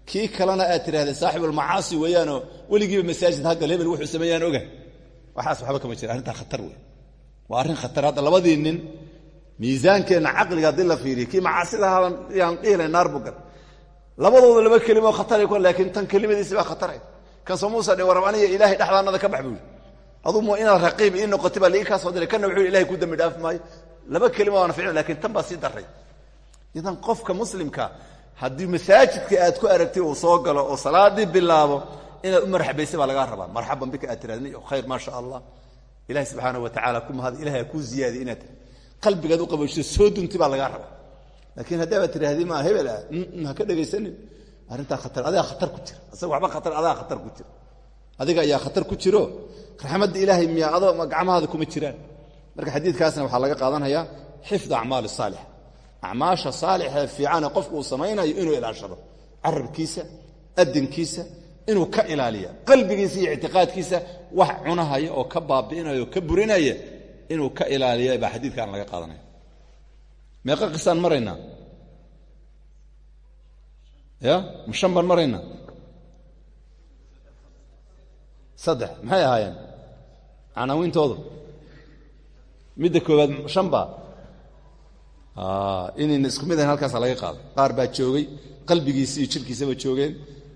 Kii kalena aad tidhahdee saaxibulmacaasi weeyaanoo weligiiba masaajid haggal hebel wuxuu sameeyaan oga waxaas waxba kama jira arrintaa khatar wey waa arrin khatar. Hadda labadii nin miisaankeenna caqliga haddii la fiiriyo kii macaasida ahaabaan yaan dhihilayn naar buu gal labadooda laba kelimo khataray ku laakiin tan kelimadiisi baa khataray. Kan soo muusa dhe warab aniga ilaahay dhexdaanada ka bax buu yidhi. Adugu inaad raqiib ii noqotay baa kaa soo diray. Kanna wuxuu ilahay ku dambi dhaafi maayo. Laba kelima waana ficil laakiin tan baa sii daray idan qofka muslimka haddii masaajidka aad ku aragtay uu soo galo oo salaadii bilaabo inaad u marxabaysa baa lagaa rabaa. Marxaban bika aad tirahdni khayr maa sha allah ilahi subxaana wa tacala ku mahad ilahay ha kuu ziyaadiy inaad tir qalbigaad u qaboojiso soo dunti baa lagaa rabaa. Laakiin haddii aad tirahdii maa hebel ah. Ha ka dhegaysanin arrintaa khatar adigaa khatar ku jira. Asaga waxba khatar adaa khatar ku jira. Adiga ayaa khatar ku jiro. Raxmadda ilaahay miya adoo gacmahaada kuma jiraan. Marka xadiidkaasna waxaa laga qaadanayaa xifda acmaali saalixa acmaasha saalixee fiicane qofku uu samaynayo inuu ilaashado. Carabkiisa adinkiisa inuu ka ilaaliya. Qalbigiisa iyo ictiqaadkiisa wax cunahaya oo ka baabi'inaya oo ka burinaya inuu ka ilaaliya baa xadiidkan laga qaadanaya. Meeqa qisaan maraynaa ya? Ma baan maraynaa saddex. Maxay ahaayeen? Canaawintoodu? Midda koowaad shan baa inayna isku mid ahayn halkaasa laga qaaday. Qaar baa joogay qalbigiisi iyo jirkiisaba joogeen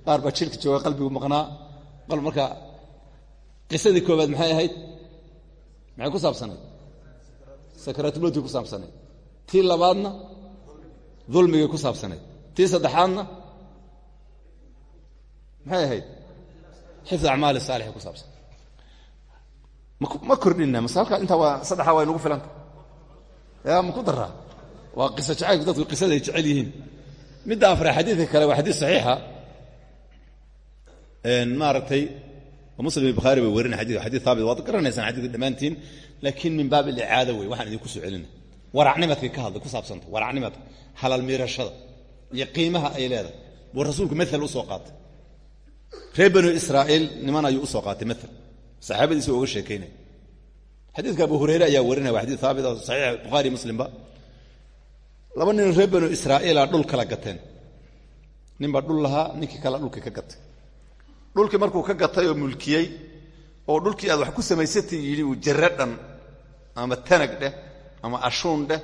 qaar baa jirka jooga qalbigu maqnaa. Marka qisadii koowaad maxay ahayd? Maxay ku saabsanayd? Sakaraatulmowtkii ku saabsanayd. Tii labaadna dulmigay ku saabsanayd. Tii saddexaadna maxay ahayd? Xifd acmaali saalixay ku saabsan ma kordhina mase halkaa intaa waa saddexaa waa inugu filanta ya ma ku daraa waa qiso jacaylku dadku qisaday jecel yihiin. Midda afra xadiidka kale waa xadiis saxiixa maaragtay muslim bukhaari bay warinay xadidka xadid haabit waad garanaysaan xadidka dhammaantiin laakiin min baab alicaada wey waxaan idinku soo celina waracnimadkay ka hadlay ku saabsanta waracnimadka halal miirashada iyo qiimaha ay leedahay. Buu rasuulku maal u soo qaatay. Reer banu israa'iil niman ayuu u soo qaatay maal saxaabadiisa oga sheekaynaya xadiidka abu hureyre ayaa warinaya waa xadid haabit saxiix bukhaari muslimba. Laba nin reer banu israa'iila dhul kala gateen. Ninbaa dhul lahaa ninkii kale dhulkii ka gatay dhulkii markuu ka gatay oo mulkiyey oo dhulkii aad wax ku samaysatay yidhi uu dhan ama tanag dheh ama ashuun dheh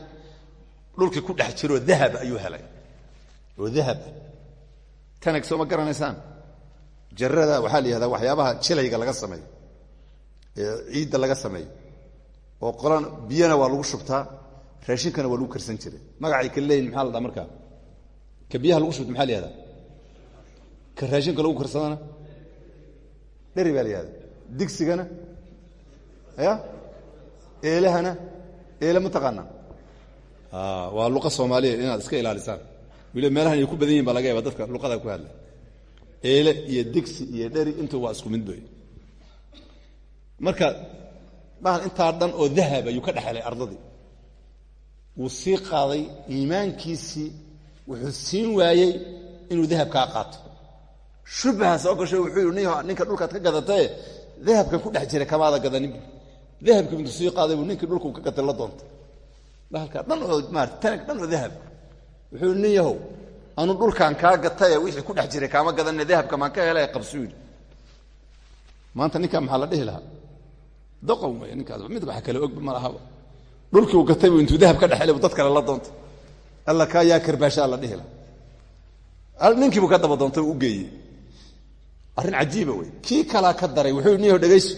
dhulkii ku dhex jiroo dahab ayuu helay. Oo dahaba tanag soo ma garanaysaan? Jarrada waxaa la yihahdaa waxyaabaha jilayga laga sameeyo ee ciidda laga sameeyo oo qolan biyana waa lagu shubtaa raashinkana waa lagu karsan jiray. Magacay ka leeyihiin maxaa la markaa? Ka biyaha lagu shubta maxaa la yihahdaa ka raashinka lagu karsadana dheri baa la yihahda digsigana ya? Eelahana eele ma taqaanaa? Waa luqa soomaaliya inaad iska ilaalisaan. Weliba meelahan ay ku badan yihiin baa dadka luqada ku hadla. Eele iyo digsi iyo dheri intu waa isku mid marka bahal intaa dhan oo dahab ayuu ka dhexelay ardadii. Wuu sii qaaday iimaankiisii wuxuu siin waayey inuu dahab kaa qaato shubha soo gasho wuxuu yidhi ninka dhulkaad ka gadatae dahabkan ku dhex jira kamaada gadanin dahabka intuu sii qaaday buu ninkii dhulkuu ka gatay la doontay. Bahalkaa dhan oo maarata tanag dhan oo dahab. Wuxuu nin yahow anu dhulkaan kaa gataye wixii ku dhex jiray kaama gadanne dahabka maan ka helay qabsuu yidhi. Maanta ninkaa maxaa la dhihi lahaa? Doqon wey ninkaas mid wax kale ogba ma lahaba. Dhulkii uu gatay intuu dahab ka buu dad kale la doontay. Alla kaa yaa karbaashaa la dhihi lahaa. Ninkiibuu ka daba doontay u geeyey arrin cajiiba wey kii kalaa ka daray wuxuu niyaho dhegayso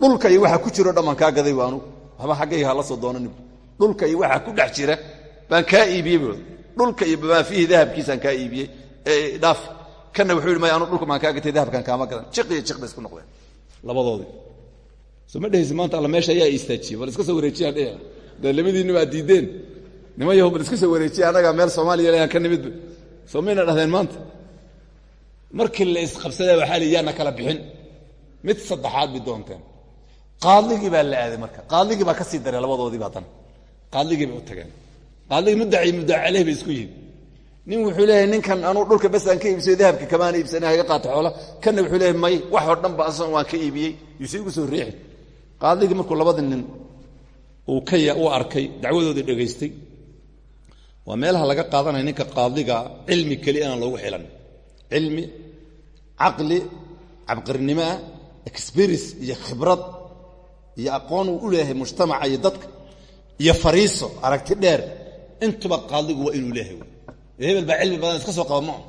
dhulka iyo waxa ku jiro dhammaan kaa gaday anugu waxba xaggayga hala soo doonanin. Dhulka iyo waxa ku dhex jira baan kaa iibiyey dhulka iyo bamaa fiihi dahabkiisaan kaa iibiyey. Dhaaf. Kana wuxuu yidhi maya dhulka maan kaa gatay dahabkan kaama gadan. Jiq iyo jiq bay isku noqdeen. Labadoodii. Maanta alla meesha ayaa istaajiyey. Bal iska soo wareejiyaan dheh. Dee labadiinni baa diideen. Niman bal iska soo wareejiya annagaa meel soomaaliya leeyaan ka nimidba soo dhahdeen maanta markii la isqabsadee waxaa li yaana kala bixin. Mid saddexaad bay doonteen qaadligii baa la aaday marka. Qaadligii baa ka sii daray labadoodiiba haddana qaadligii bay u tageen. Qaadligii muddaci muddaci caleyh bay isku yihiin nin wuxuu leeyahay ninkan anuu dhulka besaan ka iibsayo dahabka kamaana iibsana haga qaato xoola kanna wuxuu leeyahay may wax oo dhan ba asan waan ka iibiyey. Yuuse igu soo riixi. Qaadligii markuu labada nin uu ka u arkay dacwadoodii dhegaystay. Waa meelaha laga qaadanaya ninka qaadiga cilmi keli inaan loogu xilan cilmi caqli cabqirnimo ah experience iyo khibrad iyo aqoon uu u leeyahay mujtamaca iyo dadka iyo fariiso aragti dheer intuba qaadigu waa inuu leeyahay hebel baa cilmi badan iska soo qaba maa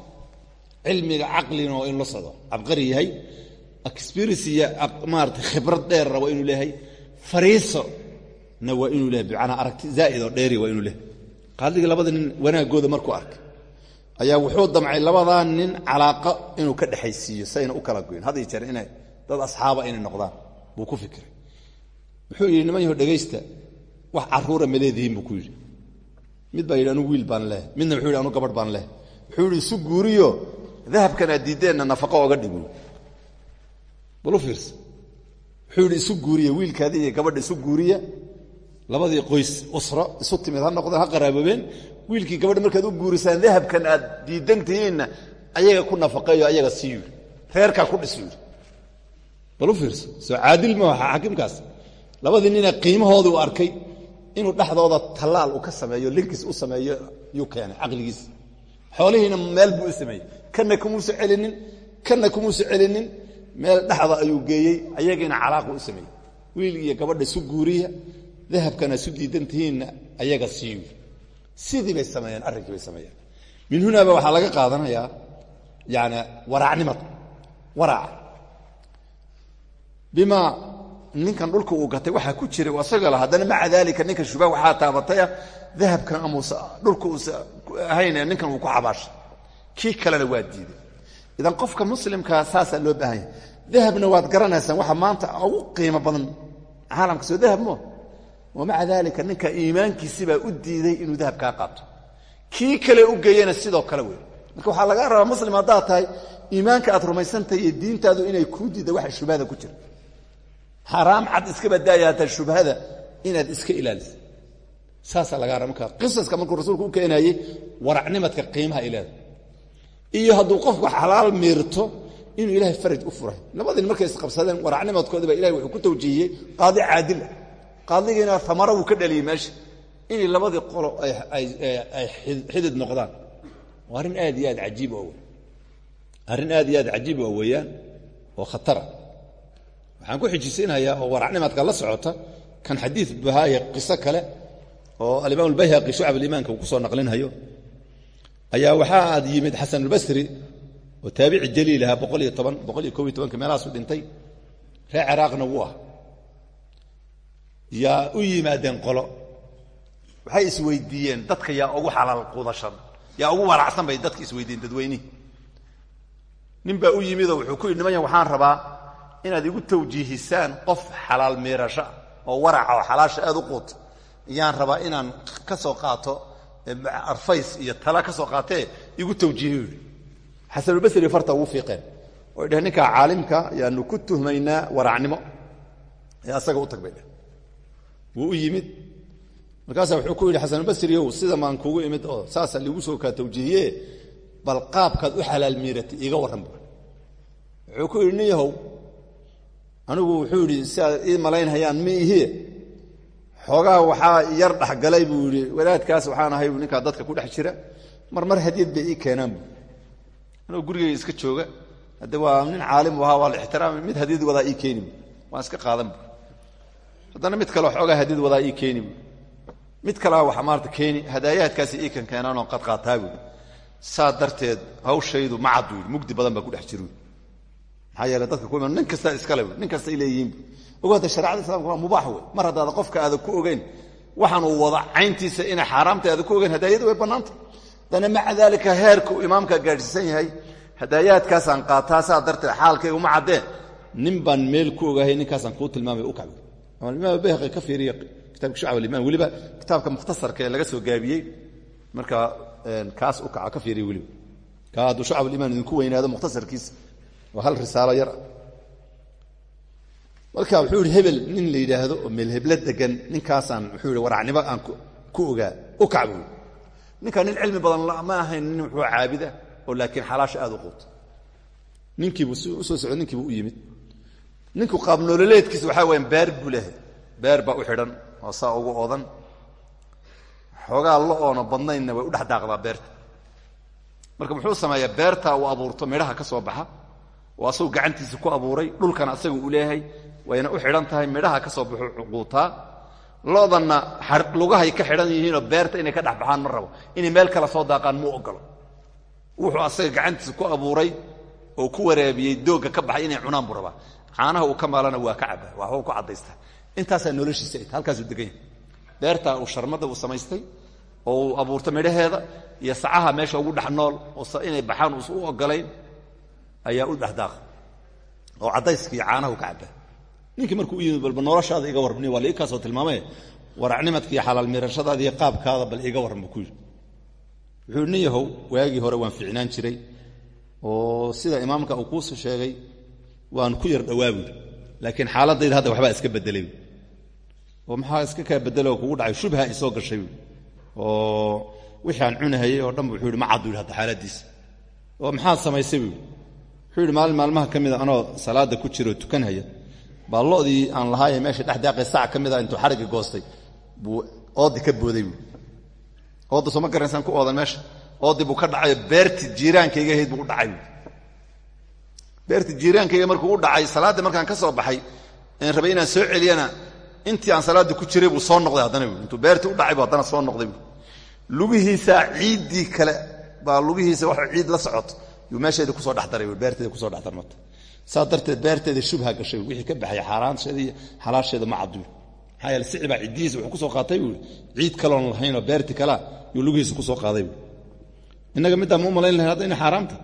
cilmiga caqlina waa inuu la socdo. Cabqari yahay experience iyo maarata khibrad dheerna waa inuu leeyahay. Fariiso na waa inuu leeyahay bimacnaa aragti zaa'id oo dheeri waa ayaa wuxuu damcay labadaa nin calaaqo inuu ka dhexaysiiyo sayna u kala goyn. Had jeer inay dad asxaaba inay noqdaan buu ku fikiray. Wuxuu yidhi niman dhegaysta wax carruura ma leedihiin buu ku yidhi. Mid baa yidhi anugu wiil baan leehay midna wuxuu yidhi anu gabadh baan leehay wuxuu yidhi isu guuriyo. Dahabkan aad nafaqo oga dhigo balu fiirsa. Wuxuu yidhi isu guuriya. Wiilkaadii iyo gabadha isu guuriya. Labadii qoys usro isu timid. Ha noqdeen ha qaraaboobeen wiilkii gabadha markaad u guurisaan dahabkan aad diidan tihiinna ayaga ku nafaqeeyo ayaga sii yidhi reerkaa ku dhis yidhi balu fiirsa soo caadil ma waxa xakiimkaas labadii nina qiimahooda u arkay inuu dhexdooda tallaal u ka sameeyo linkis u sameeyo yuu keenay caqligiis. Xoolihiina meel buu u sameeyey. Kana kumuusa celinin kana kumuusa celinin. Meel dhexda ayuu geeyey ayagiina calaaqu u sameeyey. Wiil iyo gabadha isu guuriya dahabkana isu diidan tihiinna ayaga siiyu sidii bay sameeyeen arrinkii bay sameeyeen. Min hunaaba waxaa laga qaadanayaa yani waraacnimada waraaca bimaa ninkan dhulka uu gatay waxaa ku jira isaga la haddana maca daalika ninka shubah waxaa taabataya dahabkan amuusa dhulka uusa ahayn ninkan uu ku xabaashay kii kalena waa diiday. Idan qofka muslimkaa saasaa loo baahan yahay dahabna waad garanaysaan waxa maanta ugu qiimo badan caalamka soo dahab mo wamaca daalika ninka iimaankiisibaa u diiday inuu dahab kaa qaato. Kii kale u geeyana sidoo kale wey marka waxaa laga rabaa muslim haddaad iimaanka aad rumaysantahay iyo diintaadu inay kuu diidda waxa shubhada ku jira. Xaaraam cad iska badaaya shubhada inaad iska ilaaliso saasaa laga raba marka qisaska markuu rasuulku u keenayey waracnimadka qiimaha ilaada iyo hadduu qofku xalaal miirto inuu ilaahay faraj u furay labadin markay isqabsadeen waracnimadkoodi baa ilahay wuxuu ku tawjiihiyey qaadi caadila qaadigiina amaro wuu ka dhaliyey meesha. Inay labadii qolo ay xidid noqdaan. Waa arrin aad iyo aad cajiib oo arrin aad iyo aad cajiib oo weeyaan oo khatara. Waxaan ku xijisinayaa oo waracnimadka la socota kan xadiid bahaaya qiso kale oo alimaam albayhaqi shucab aliimaanka uu ku soo naqlinhayo ayaa waxaa aad yimid xasanulbasri oo taabici jaliil ahaa boqol iyo toban boqol iyo kob iyo tobanka meelahaasu dhintay. Reer ciraaqna wuu ah yaa u yimaadeen qolo. Waxay isweydiiyeen dadka yaa ugu xalaal qudashan. Yaa ugu waracsan bay dadka isweydiiyeen dadweynihi nin baa u yimidoo wuxuu ku yidhi nimanya waxaan rabaa inaad igu tawjiihisaan qof xalaal miirasha oo waraca oo xalaasha aad u quuta iyaan rabaa inaan ka soo qaato arfays iyo tala ka soo qaatee igu tawjiihiyo xasanulbasri farta ugu fiiqeen. Oy dheheen ninkaa caalimka yaanu ku tuhmaynaa waracnimo ee asaga u tag wuu u yimid. Markaasaa wuxuu ku yidhi xasanulbasriow sida maan kugu imid oo saasa liigu soo kaa tawjiihiye bal qaabkaad u xalaal miiratay iiga warran wuxuu ku yidhi yahow anigu wuxuu yidhi si aad ii malaynhayaan ma ihie xoogaa waxaa yar dhexgalay buu yidhi wadaadkaas waxaan ahay bu dadka ku dhex jira. Mar mar hadiyad bay ii keenaan bu anigoo gurigayga iska jooga hadde waa nin caalim waa la ixtiraamay mid hadiyad wadaa ii keeni waan iska qaadan bu haddana mid kale xoogaa hadiyad wadaa ii keeni mid kalea waxa maarata keeni hadaayaadkaasi ii kan keenaanoo qadqaataa buui saa darteed hawshaydu ma cad buu yidhi mugdi badan baa ku dhex jiru maxaa yeele dadka ku nin kasta iskale bu nin kasta ay leeyihiin bu ogo hadda sharecada islamka waa mubaax wey mar haddaada qofka aada ku ogeyn waxaan uu wada cayntiisa inay xaaraamta aada ku ogeyn hadaayadu way bannaanta haddana maca daalika heerka imaamka gaadhsiisan yahay hadaayaadkaasaan qaataa saa darteed xaalkayga uma caddee nin meel ku ogahay ninkaasaan kuu tilmaamay u kacbi imaam bayhaqi ka fiiriya kitabka shucab aliman weliba kitaabka mukhtasarka ee laga soo gaabiyey marka kaas u kaca ka fiiriya weliba. Kaa hadduu shucab aliman idinku weynaado mukhtasarkiisa waa hal risaalo yar. Marka wuxuu yidhi hebel nin la yidhaahdo oo meel hebla degan ninkaasaan wuxuu yidhi waracnimo aan ku ogaa u kac buu ninkaa nin cilmi badan ma ahayn nin wuxuu caabida oo laakiin xalaasha aad u quuta ninkiibuu si u soo socdo ninkiibuu u yimid ninku qaab nololeedkiisa waxaa wayaan beer buu lehay baa u xidhan oo saa ugu odan xoogaa lo oona badnaynna way u dhex daaqdaa beerta marka muxuu sameeyaa beertaa uu abuurto midhaha ka soo baxa. Oo asagu gacantiisa ku abuuray dhulkana asagu uu leeyahay. Wayna u xidhan tahay midhaha ka soo baxu cuquutaa loodanna lugahay ka xidhan yihiinoo beerta inay ka dhex baxaan ma rabo. Inay meel kale soo daaqaan muu ogolo. Wuxuu asaga gacantiisa ku abuuray oo ku waraabiyey doogga ka baxay inay cunaan buu rabaa caanaha uu ka maalana waa ka cabaa waxbuu ku caddaystaa intaasaa noloshiisa ay halkaasuu degan yahay uu sharmadda uu samaystay oo uu abuurto iyo sacaha meesha ugu dhex oo inay baxaan uusa u ogolayn ayaa u dhexdaaqa oo caddayskii caanahu ka cabaa ninkii markuu u yimid noloshaada iga warrabni waa laii kaasoo tilmaamay. Waracnimadkiiyo xalaal miirashadaada iyo qaabkaada bal iga warran ku wuxuu nin waagii hore waan ficnaan jiray oo sida imaamka uu kuusu sheegay waan ku yar dhowaabi laakiin xaaladayda hadda waxbaa iska bedelay oo maxaa iska kaa bedeloo kugu dhacay shubha isoo gashay? Oo wixii aan oo dhan wuxuu yidhi ma caddu yidhi hadda xaaladiisa oo maxaad samaysay buu yidhi? Maalin maalmaha ka mida anoo salaada ku jiro tukanhaya baa lodii aan lahaaye meesha dhex daaqay sac ka mida intuu xarigii goostay buu ooddi ka booday buu oodda sooma garansaan ku oodan meesha? Ooddi buu ka dhacayo beerti jiiraankayga buu u dhacay buu beerti jiiraankayga markuu u dhacay salaadda markaan ka soo baxay rabay inaan soo celiyana intii aan salaadda ku jiray buu soo noqday haddana intuu beertii u dhacay buu haddana soo noqday lugihiisaa ciiddii kale baa lugihiisa wax ciid la socoto yuu meesheeda ku soo dhexdaray beerteeda ku soo dhexdarmata saa darteed beerteeda shubha gashay wixii ka baxay xaaraanteeda iyo xalaasheeda ma cadduy maxaa yeele sici baa ciddihiisa wuxuu ku soo qaatay buu. Ciid kaloon lahaynoo beerti kalea yuu lugihiisa ku soo qaaday buu. Innaga middaa ma u malayn lahayn hadda inay xaaraamta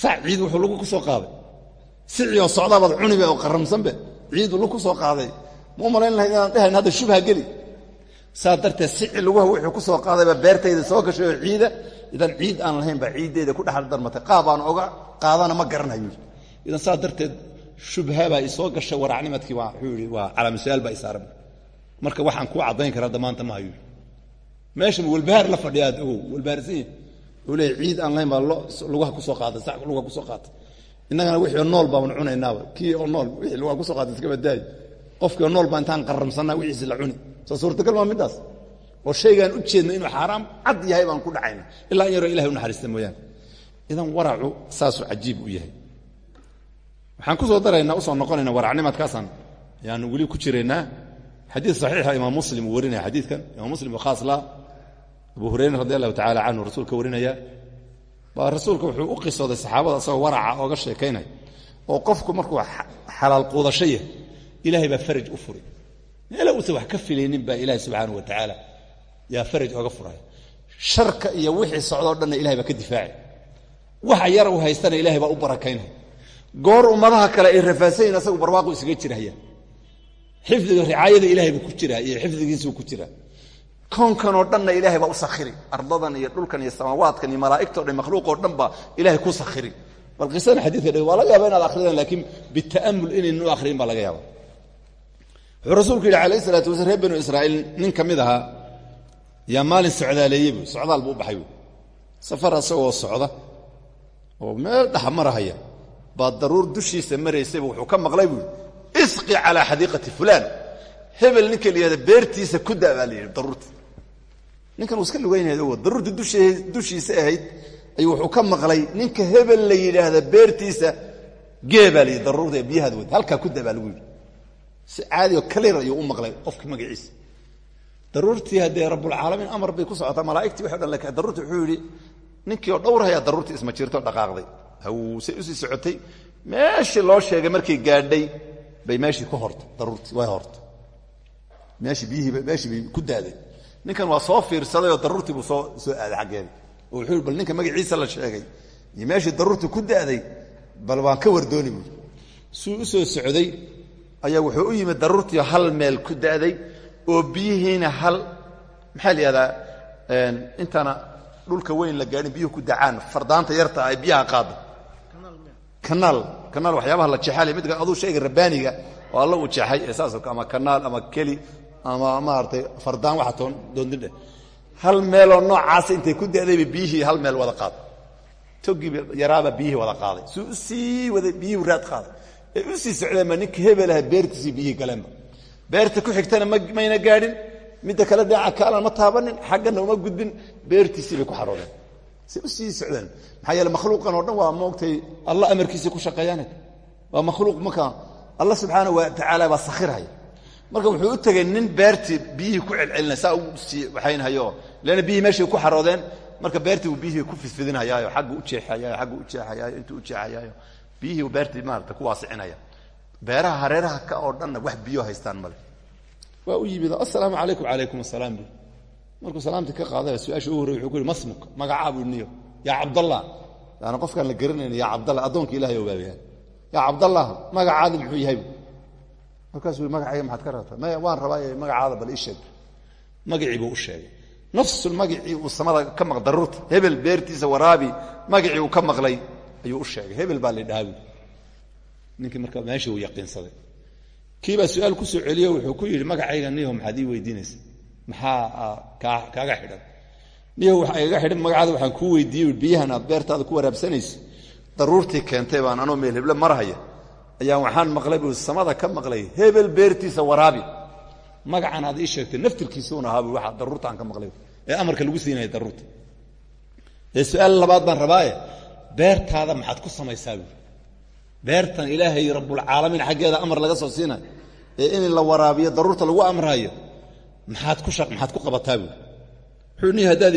sac ciid wuxuu lugu ku soo qaaday. Sici oo socdaabaad cunibe oo qaramsanbe ciidu lug ku soo qaaday. Ma malayn lahayn inaan dhehayn hadda shubha geli. Saa darteed sici luguha wuxuu ku soo qaadayba beertayda soo gashay oo ciida. Idan ciid aan lahayn baa ciiddeeda ku dhexal darmatay qaabaan oga qaadana ma garanayo. Idan saa darteed shubhabaa isoo gashay waracnimadkii waa wuxuu yidhi waa calaamasuaal baa isaaran marka waxaan kuu caddayn karaa damaanta ma hayo meeshan walbahaar la fadhiya aad ogow walbahaarsan yahay leeyahy ciid aan lahayn baa lugaha ku soo qaaday sac lugaha ku soo qaatay. Innagana wixii oo nool baan cunaynaaba. Kii oo nool wixii lugaha ku soo qaatay iska badaayi qofkii oo nool baa intaan qarramsannaa wixiisi la cuni. Soo suurtagal waa middaas. Oo shaygaan u jeedna inuu xaaraam cad yahay baan ku dhacayna. Ilaa in yaroo ilahay u naxariista mooyaane. Idan waracu saasuu cajiib u yahay. Waxaan ku soo daraynaa u soo noqonayna waracnimadkaasaan ayaanu weli ku jiraynaa. Xadiid saxiixa imaam muslim uu warinaya xadiidkan. Imaam muslim khaas laa abu hurayra radi allahu tacala canhu rasuulka warinaya. Baa rasuulka wuxuu u qisooday saxaabada asagoo waraca ooga sheekaynaya oo qofku markuu xalaal quudasho yahay ilaahay baa u furi meela uusan wax ka filaynin baa ilaahay wa tacaala yaa faraj oga furaya sharka iyo wixii socdoo dhanna ilahay baa ka difaacay. Waxa yar uu haystana ilahay baa u barakaynaya goor ummadaha kale ay rafaasayin asagu barwaaqu isaga jirhaya xifdiga ricaayada ilahay buu ku jiraa iyo xifdigiisuu ku jiraa koonkanoo dhanna ilahay baa u sakhiri ardadan iyo dhulkan iyo samaawaadkan iyo malaa'igtao dhan makhluuqoo dhan baa ilahay ku sakhiri bal qisana xadiidka waa laga yaaba inaad akhridaan laakiin bita'amul inaynu u akhriyin baa laga yaaba wuxuu rasuulku yidhi calayh isalaatu wasala reer banu nin ka mid ahaa yaa maalin socdaaleeye bu socdaal safar asagoo socda oo meel dhaxmarahaya baa daruur dushiisa maraysaybu wuxuu ka maqlay isqi calaa xadiiqati fulaan. Hebel ninka la beertiisa ku da baa ninkan uu iska lugaynaya o daruurta dushiisa ahayd ayuu wuxuu ka maqlay ninka hebel la yidhaahda beertiisa gee baa la biyahaad wad halkaa ku da baa lagu yidhi. Si caadioo kalir ayuu u maqlay qofka magaciisa. Daruurtii haddee rabbulcaalamiin amar bay ku socotaa malaa'igtii waxo dhan laakiin daruurta wuxuu yidhi ninkii oo dhowrhayaa daruurtii isma jirto dhaqaaqday. Hawse u sii socotay. Meeshii loo sheegay markay gaadhay bay meeshii ku hortay daruurtii way hortay meeshii biyihiiba meeshii bay ku daaday ninkan waa soo fiirsaday oo daruurtii buu soo soo aaday xaggeeda oo wuxuu yidhi bal ninka magaciisa la sheegay iyo meeshii daruurtii ku da'day bal waan ka wardooni buui suu u soo socday ayaa wuxuu u yimid daruurtii hal meel ku da'day oo biyihiina hal maxaa la yihahdaa intaana dhulka weyn la gaadhin biyuhu ku dacaan fardaanta yarta ay biyaha qaada kanaal kanaal waxyaabaha la jeexalay midka aduu shayga rabbaaniga oo alla uu jeexay ee saas ama kanaal ama keli ama maaragtay fardaan waxa toon doondindhe hal meeloo noocaasa intay ku da'dayba biyihii hal meel wada qaaday togiiba yaraaba biyihii wada qaaday. Suu u sii waday raad qaaday. Ee u sii socdeenba ninka hebelaha beertiisii biyihii galeenba beerta ku xigtana mayna gaadhin. Midda kale dheeca kaalan ma taabanin xaggana uma gudbin. Beertiisii bay ku xaroodeen. Say u sii socdaan maxaa yeele makhluuqan oo dhan waa moogtay allah amarkiisii ku shaqeeyaan waa makhluuq marka allah subxaana wa tacaala baa sakhirhaya marka wuxuu u tegey nin beertii biyihii ku celcelinaya saa u sii waxaynhayo leanna biyihii meeshay ku xaroodeen marka beertii uu biyihii ku fidfidinhayaayo xaggu u jeexayaayo xaggu u jeexayaayo intuu u jeexayaayo biyihii beertii maarata ku waasicinaya beeraha hareeraha ka oo dhanna wax biyo haystaan male waa u yimid assalaamu calaykum calaykum asalaam bu markuu salaamtii ka qaaday su'aasha u horrey wuxuu ku yihi masmuk magacaa buu niyo yaa cabdallah. Yaani qofkaan la garanayna yaa cabdallah addoonka ilahay oo baabayaan yaa cabdallah magacaada muxuu yahay? bu markaasuu yii magacayga maxaad ka rabtaa? Maya waan rabaa magacaada bal ii sheeg magacii buu u sheegay. Nafsul magacii uu samada ka maq daruurta hebel beertiisa waraabi magacii uu ka maqlay ayuu u sheegay. Hebel baa la dhahaa buui ninkii marka meesha uu yaqiinsaday. Kiibaa su'aal ku soo celiyo wuxuu ku yidhi magacayga niyaho maxaad ii weydiinaysa? Maxaa kaaga xidhan? Niyaho waxa xidhan magacaada waxaan kuu weydiiyey biyahan aad beertaada ku waraabsanayso. Daruurtii keentay baan anoo meel heble marhaya ayaan waxaan maqlay buu samada ka maqlay hebel beertiisa waraabi. Magacan aad ii sheegtay naftirkiisuun ahaa bu waa ka maqlay ee amarka lagu siinaya daruurta. Ee su'aal labaad baan rabaaye beertaada maxaad ku samaysaa beertan ilaahay rabbulcaalamiin xaggeeda amar laga soo siinayo ee in la waraabiyo daruurta lagu amraayo maxaad ku maxaad ku qabataa buui wuxuu nii haddaad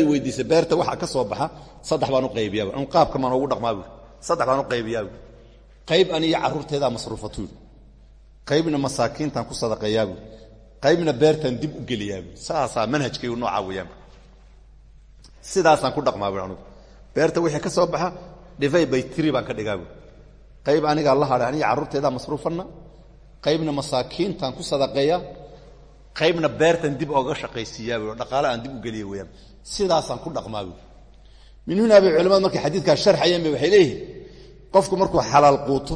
beerta waxa ka soo baxa saddex baan u qaybiyaa an qaabka maan ugu dhaqmaa buui saddex baan u qaybiyaa buui qayb aniyo carruurteedaa masruufatuui qaybna masaakiintaan ku sadaqeeyaa buui qaybna beertaan dib u geliyaa buui saasaa manhajkaygu noocaa weeyaan. Sidaasaan ku dhaqmaa buui anugu beerta wixii ka soo baxa dhifay baytiri baan ka dhigaa buui qayb anigaa la hadhay aniga carruurteedaa masruufanna. Qaybna masaakiintaan ku sadaqeeya qaybna beertan dib ooga shaqaysiiyaa buui dhaqaale aan dib u geliya weeyaan. Sidaasaan ku dhaqmaa buui min hunaa bay culamadu markay xadiidkaa sharxayeen bay waxay leeyihiin qofku markuu xalaal quuto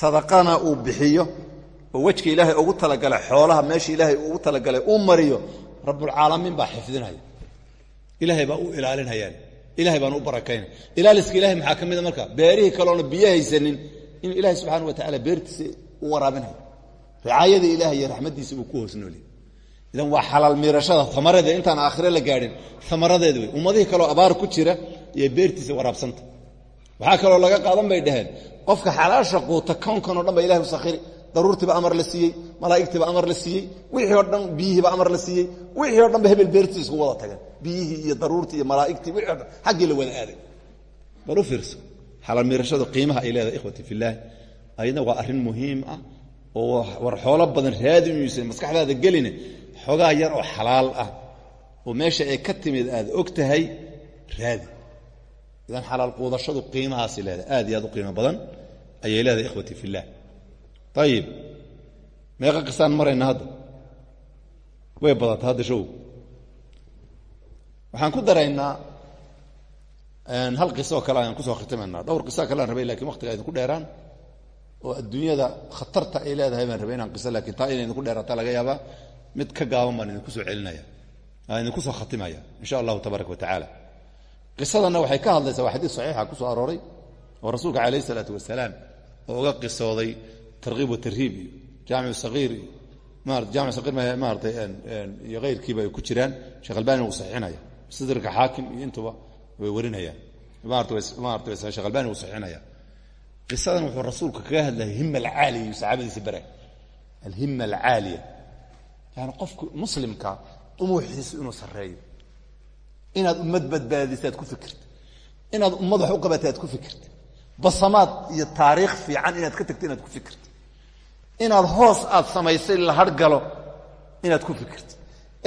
sadaqana uu bixiyo oo wejka ilaahay ugu talagalay xoolaha meesha ilaahay ugu talagalay uu mariyo rabbulcaalamiin baa xifdinaya. Ilaahay baa u ilaalinayaan. Ilahay baan u barakaynay ilaaliska ilahay maxaa ka mida marka? Beerihii kaloona biyo haysanin in ilaahay subxaana wa tacala beertiisa u waraabinayo ricaayada ilahay iyo raxmaddiisa uu ku hoos nooliy idan waa xalaal miirashada amaradeed intaan aakhire la gaadhin amaradeed wey ummadihii kaloo abaar ku jira iyo beertiisa waraabsanta waxaa kaloo laga qaadan bay dhaheen. Qofka xalaasha quuta kownkan o dhan ba ilahay u sakhiri. Daruurtiiba amar la siiyey malaa'igtiiba amar la siiyey wixii oo dhan biyihiiba amar la siiyey wixii dhan ba hebel beertiisa isku wada tageen. Biyihii iyo daruurtii iyo malaa'igtii wixii dhan xaggii la wada aaday. Bal u fiirso xalaal qiimaha ay ikhwati filaahi ayadna waa arrin muhiim ah oo war xoolo badan raadi maysan maskaxdaada geline xoogaa yar oo xalaal ah oo meesha ay ka timid aad og raadi idan xalaal quudashadu qiimahaasi leedahay aad iyo aad u qiimo badan ayay leedahay ikhwati fillaah ayib meeqa qisaan marayna hadda. Way badanta hadda show. Waxaan ku daraynaa hal qiso kale ayaan ku soo khatimaynaa dhowr qiso kale aan rabay laakiin waqtiga idinku dheeraan oo adduunyada khatarta ay leedahay baan rabay inaan qiso laakiin taa inay idinku dheeraata laga yaabaa mid ka gaaban baan idinku soo celinaya aan idinku soo khatimaya insha allahu tabaaraka wa qisadanna waxay ka hadlaysaa waa xadiis saxiixa ku soo arooray oo rasuulka calayh isalaatu wasalaam oo uga qisooday tarkiib wa tarhiib iyo jaamic sahiir iyo jaamic sahiir maaratay iyo keyrkiiba ay ku jiraan. Sheekh albani wuu saxiixinaya. Sidrka xaakim iyo intuba way warinayaan. Maarata sheekh albani wuu saxiixinaya. Qisadan wuxuu rasuulku kaga hadlaya hima alcaaliya iyo saxaabadiisa bare. Alhima alcaaliya. Yani qofku muslimka umuuxiisu inuu sarreeyo inaad ummad badbaadisa aad ku fikirta inaad ummad wax u qabata ku fikirta basamaad iyo taariikh fiican inaad ka tagto inaad ku fikirta inaad hoos aad samaysay la hargalo inaad ku fikirta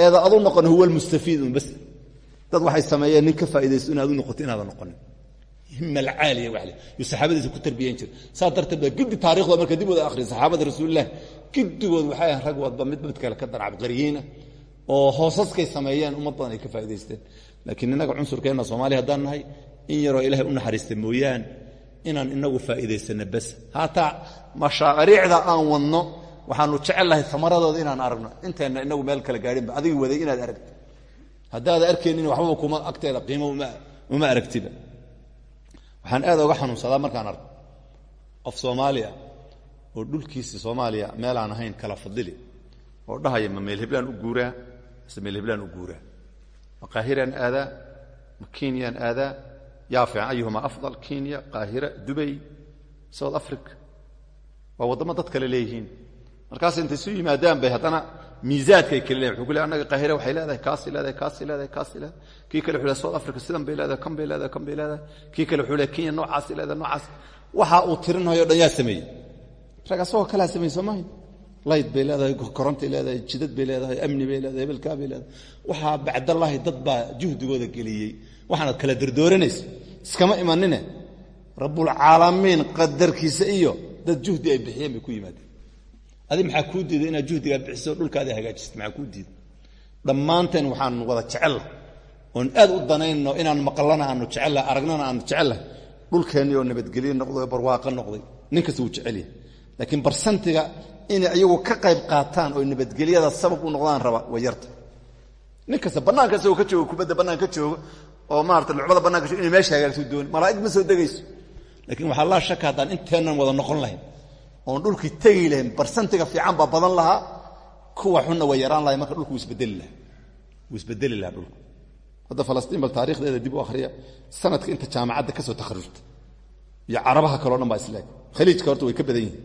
eeda adu noqon huwa almustafiid un bas. Dad waxay sameeyeen nin ka inaad u noqoto inaadan noqonin. Hima alcaaliya wa yuu saxaabadiisa ku tarbiyan jira saas darteed baa giddi marka dib wada akhriya saxaabada rasuulilah giddigood waxay rag wadba mid mid kale ka dan cabqariyiina oo hoosaskay sameeyeen ummad badan ay ka faa'idaysteen laakiin innaga cunsurkeenna soomaaliya haddaan nahay in yaroo ilaahay u naxariista mooyaan inaan inagu faa'iidaysanno bas haataa mashaariicda aan wadno waxaanu jecel lahay amaradooda inaan aragno. Inteenna inagu meel kale gaadhinba adigi waday inaad aragti haddaada arkaynin waxbaba kuma agteeda qiimo uma aragtiba waxaan aad oga xanuunsadaa markaan arko qof soomaaliya oo dhulkiisi soomaaliya meel aan ahayn kala fadili oo dhahaya ma meel heblaan u guuraa mise meel heblaan u guuraa ma qaahiraan aadaa kenyaan aadaa yaa fiican ayuhuma afdal kenya qaahira dubay south africa. Waa waddamo dad kale leeyihiin. Markaas intay isu yimaadaan bay haddana miisaadkay kale leeyihiin wuxuu ku leey annaga qaahira waxay leedahay kaasay leedahay kaasay leedahay kaasay leedahay. Kii kale wuxuu lehay south africa sidan bay leedahay kan bay leedahay kan bay leedahay. Kii kale wuxuu lehay kenya noocaasay leedahay noocaas waxa uu tirinayo dhan yaa sameeyey. Rag asagoo layd bay leedahay korontay leedahay jidad bay leedahay amni bay leedahay hebelkaa bay leedahay. Waxaa bacdallaahi dad baa juhdigooda geliyey. Waxaanad kala dordooranaysa iskama imanine. Rabbulcaalamiin qadarkiisa iyo dad juhdi ay bixiyeen bay ku yimaadeen. Adi maxaa kuu diida inaad juhdigaa bixiso dhulkaada hagaajista maxaa kuu diida dhammaanteen waxaan wada jecella oon aad u danayno inaan maqlana aanu jecella aragnana aanu jecella dhulkeennii oo nabadgelye noqday oo noqday. Nin wuu jecel yahay. Laakiin barsantiga inay iyagu ka qayb qaataan oo nabadgelyada sabab u noqdaan raba way yarta. Nin kasta bannaanka isagoo ka joogo kubadda bannaanka ka joogo oo maarata lucbada bananka ka joogo inay meesha hagaagto dooni malaa'ig ma soo degayso. Laakiin waxaa laa shaka haddaan inteennan wada noqon lahayn oon dhulkii tegi lahayn barsantiga fiican baa badan lahaa kuwa xunna way yaraan lahay marka dhulku isbedeli lahaa. Wuu isbedeli lahaa dhulku. Hadda falastiin bal taarikhdeeda dib u akhriya sanadka inta jaamacadda ka soo iyo carabaha kaleo dhan baa isleeg khaliijka horta way ka badan yihiin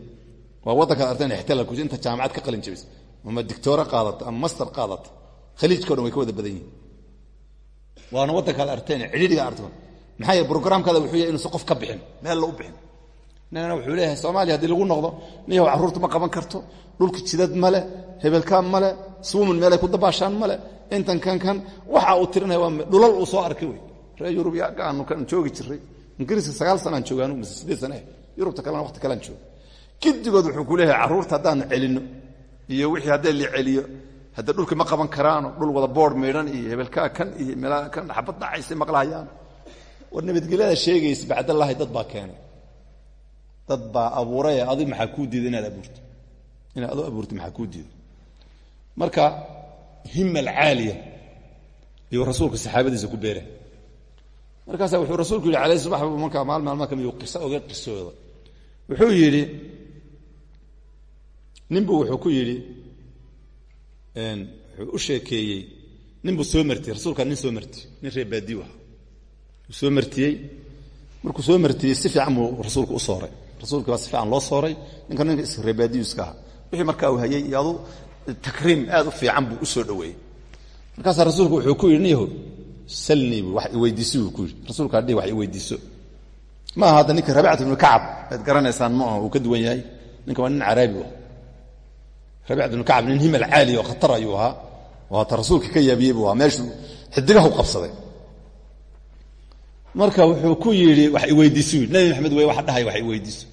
waa waddankaad arteen ixtilaalku inta jaamacad ka qalin jabisa ama dictoora qaadata ama master qaadata khaliijka o dhan way ka wada badan yihiin waana waddankaad arteen cidhiidhiga arto maxaa yeele brograamkaada wuxuu yahay inuusan qof ka bixin meel la u bixin. Nina wuxuu leeyahay soomaaliya haddii lagu noqdo niyahow carruurta ma qaban karto dhulka jidad male hebelkaa male swumin meelay ku dabaashaan male intan kan kan waxa uu tirinaya waa dhulal uu soo arkay wey. Reer yurub aanu kan joogi jiray. Ingiriiska gidigood wuxuu ku leeyahay carruurta haddaanu celinno iyo wixii haddii la celiyo hadda dhulki ma qaban karaano dhul wada boor maydhan iyo hebelkaa kan iyo meelaa kan xabad dhacaysay maqlahayaan war nabadgelyada sheegaysa bacdallaahi dad baa keenay. Dad baa abuuraye adi maxaa kuu diida inaad abuurto? Inaad adu abuurto maxaa kuu diida marka hima alcaaliya ayuu rasuulka saxaabadiisa ku beera markaasaa wuxuu rasuulku yidhi alayh subax markaa maal maalmaa ka mid qiso oga qisooda wuxuu yidhi ninbuu wuxuu ku yidhi wuxuu u sheekeeyey ninbuu soo martiyey rasuulkaa nin soo martiyey nin reer baadiyu aha soo martiyey. Markuu soo martiyey si fiican buu rasuulku u sooray. Rasuulkii baa si fiican loo sooray. Ninka ninka reer baadiyu iska wixii markaa uu hayey iyo adu aad u fiican buu u soo dhoweeyey. Markaasaa rasuulku wuxuu ku yidhi nin yahow salnii wax iweydiiso buu ku yidhi. Rasuulkaa dhihi wax iweydiiso ma aha hadda ninka rabicat ibnu kacab aad garanaysaan ma uu ka duwan yahay. Ninka waa nin caraabi ah rabicat ibnu kacab nin himal caali oo khatar ayuu ahaa oo hata rasuulka ka yaabiyey buu ahaa meeshuu xidigahu qabsaday marka wuxuu ku yidhi wax iweydiiso yidhi nabi maxamed wey wax dhahay wax iweydiiso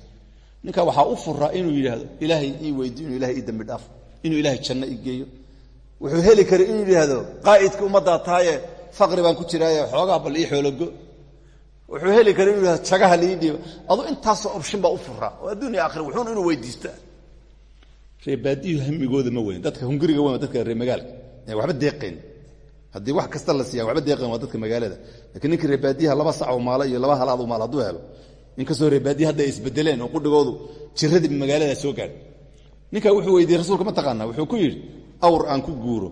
ninka waxaa u furaa inuu yidhaahdo ilaahay ii weydiyo inuu ilahay ii dambi dhaafo inuu ilaahay janno ii geeyo wuxuu heli kara inuu yidhaahdo qaa'idka ummaddaa tahaye faqri baan ku jiraaye xoogaa bal ii xoologo wuxuu heli kara inuu yidhahdo jagaha lii dhiibo aduu intaasoo opshin baa u furaa oo adduun iyo aakhira wuxuuna inuu weydiistaa reer baadiyu hamigooda ma weyn dadka hunguriga weyn waa dadka reer magaalka. Ee waxba deeqayn haddii wax kasta la siiya waxba deeqayn waa dadka magaalada. Lakiin ninka reer baadiyaha laba sac oo maalo iyo laba halaad maal hadduu helo inkastoo reer baadiya hadda isbedeleen oo qudhigoodu jiradii magaalada soo gaadhay. Ninkaa wuxuu weydiiyey rasuulka ma taqaanaa wuxuu ku yidhi awr aan ku guuro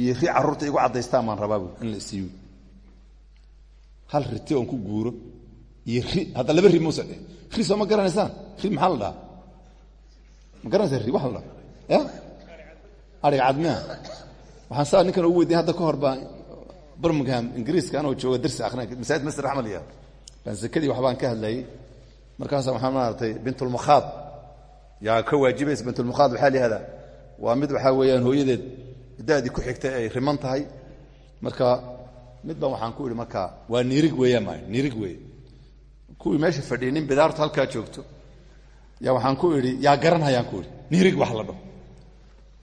iyo ri carruurta igu caddaystaan baan rabaa bu in la isiiyo hal riti oon ku guuro iyo ri hadda laba ri dheh ri soo ma garanaysaan? Ri maxaa la dhahaa ma garanaysaa ri waxa la dhaha ya ariga cadmiya waxaan saa ninkan ugu weydiin hadda ka hor baa birmingham ingiriiska anoo jooga darsi akhrinay masaajid masjid axmed ya baan sekadii waxbaan ka hadlayey markaasa waxaan maaragtay bintulmakhaad yaa ka waajibaysa bintulmakhaad waxaa la yihahdaa waa mid waxaa weeyaan hooyadeed da'dii ku xigtay ay riman tahay. Marka mid baan waxaan ku idhi marka waa niirig weeyaan maa niirig weeye kuwii meesha fadhiyay nin bidaartu halkaa joogto yaa waxaan ku idhi yaa garanhayaan ku idhi. Niirig wax la dhaho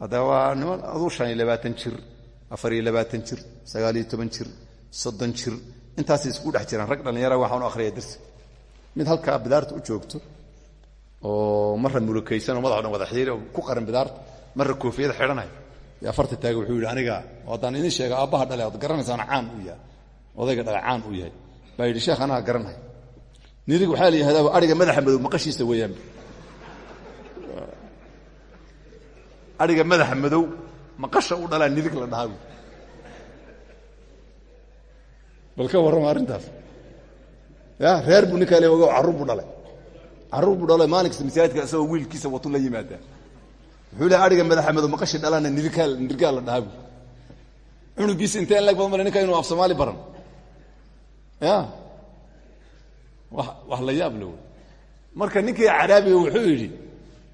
hadda waa niman aduu shan iyo labaatan jir afar iyo labaatan jir sagaal iyo toban jir soddon jir. Intaasay isku dhex jiraan. Rag dhallinyara waxaan u akhriya darsi. Mid halkaa bidaarta u joogto oo marra mulukaysan oo madaxo dhan wada xiiri oo ku qaran bidaarta marra koofiyada xidhanay yaa afarta taaga wuxuu yidhi aniga haddaan idin sheega aabbaha dhale oad garanaysaan caan uu yahay. Odayga dhale caan uu yahay. Baa yidhi sheekh anaga garanay nirig waxaa la yihahdaa ariga madaxa madow maqashiisa weeyaan ariga madaxa madow maqasha u dhalaa nirig la dhahaa bal ka warrama arrintaas. Ya reer buu ninkaa le ogo carruur buu dhalay. Carruur buu dhalay maalinkasta masaajidka isagoo wiilkiisa watu la yimaadaa wuxuu le adhiga madaxamedo maqashi dhalana nirkaa nirgaa la dhahaa bu cunugiisa intee in lag badan male ninka inuu af soomaali baran? Ya. Wa wax la yaab le wey marka ninkii caraabiga wuxuu yidhi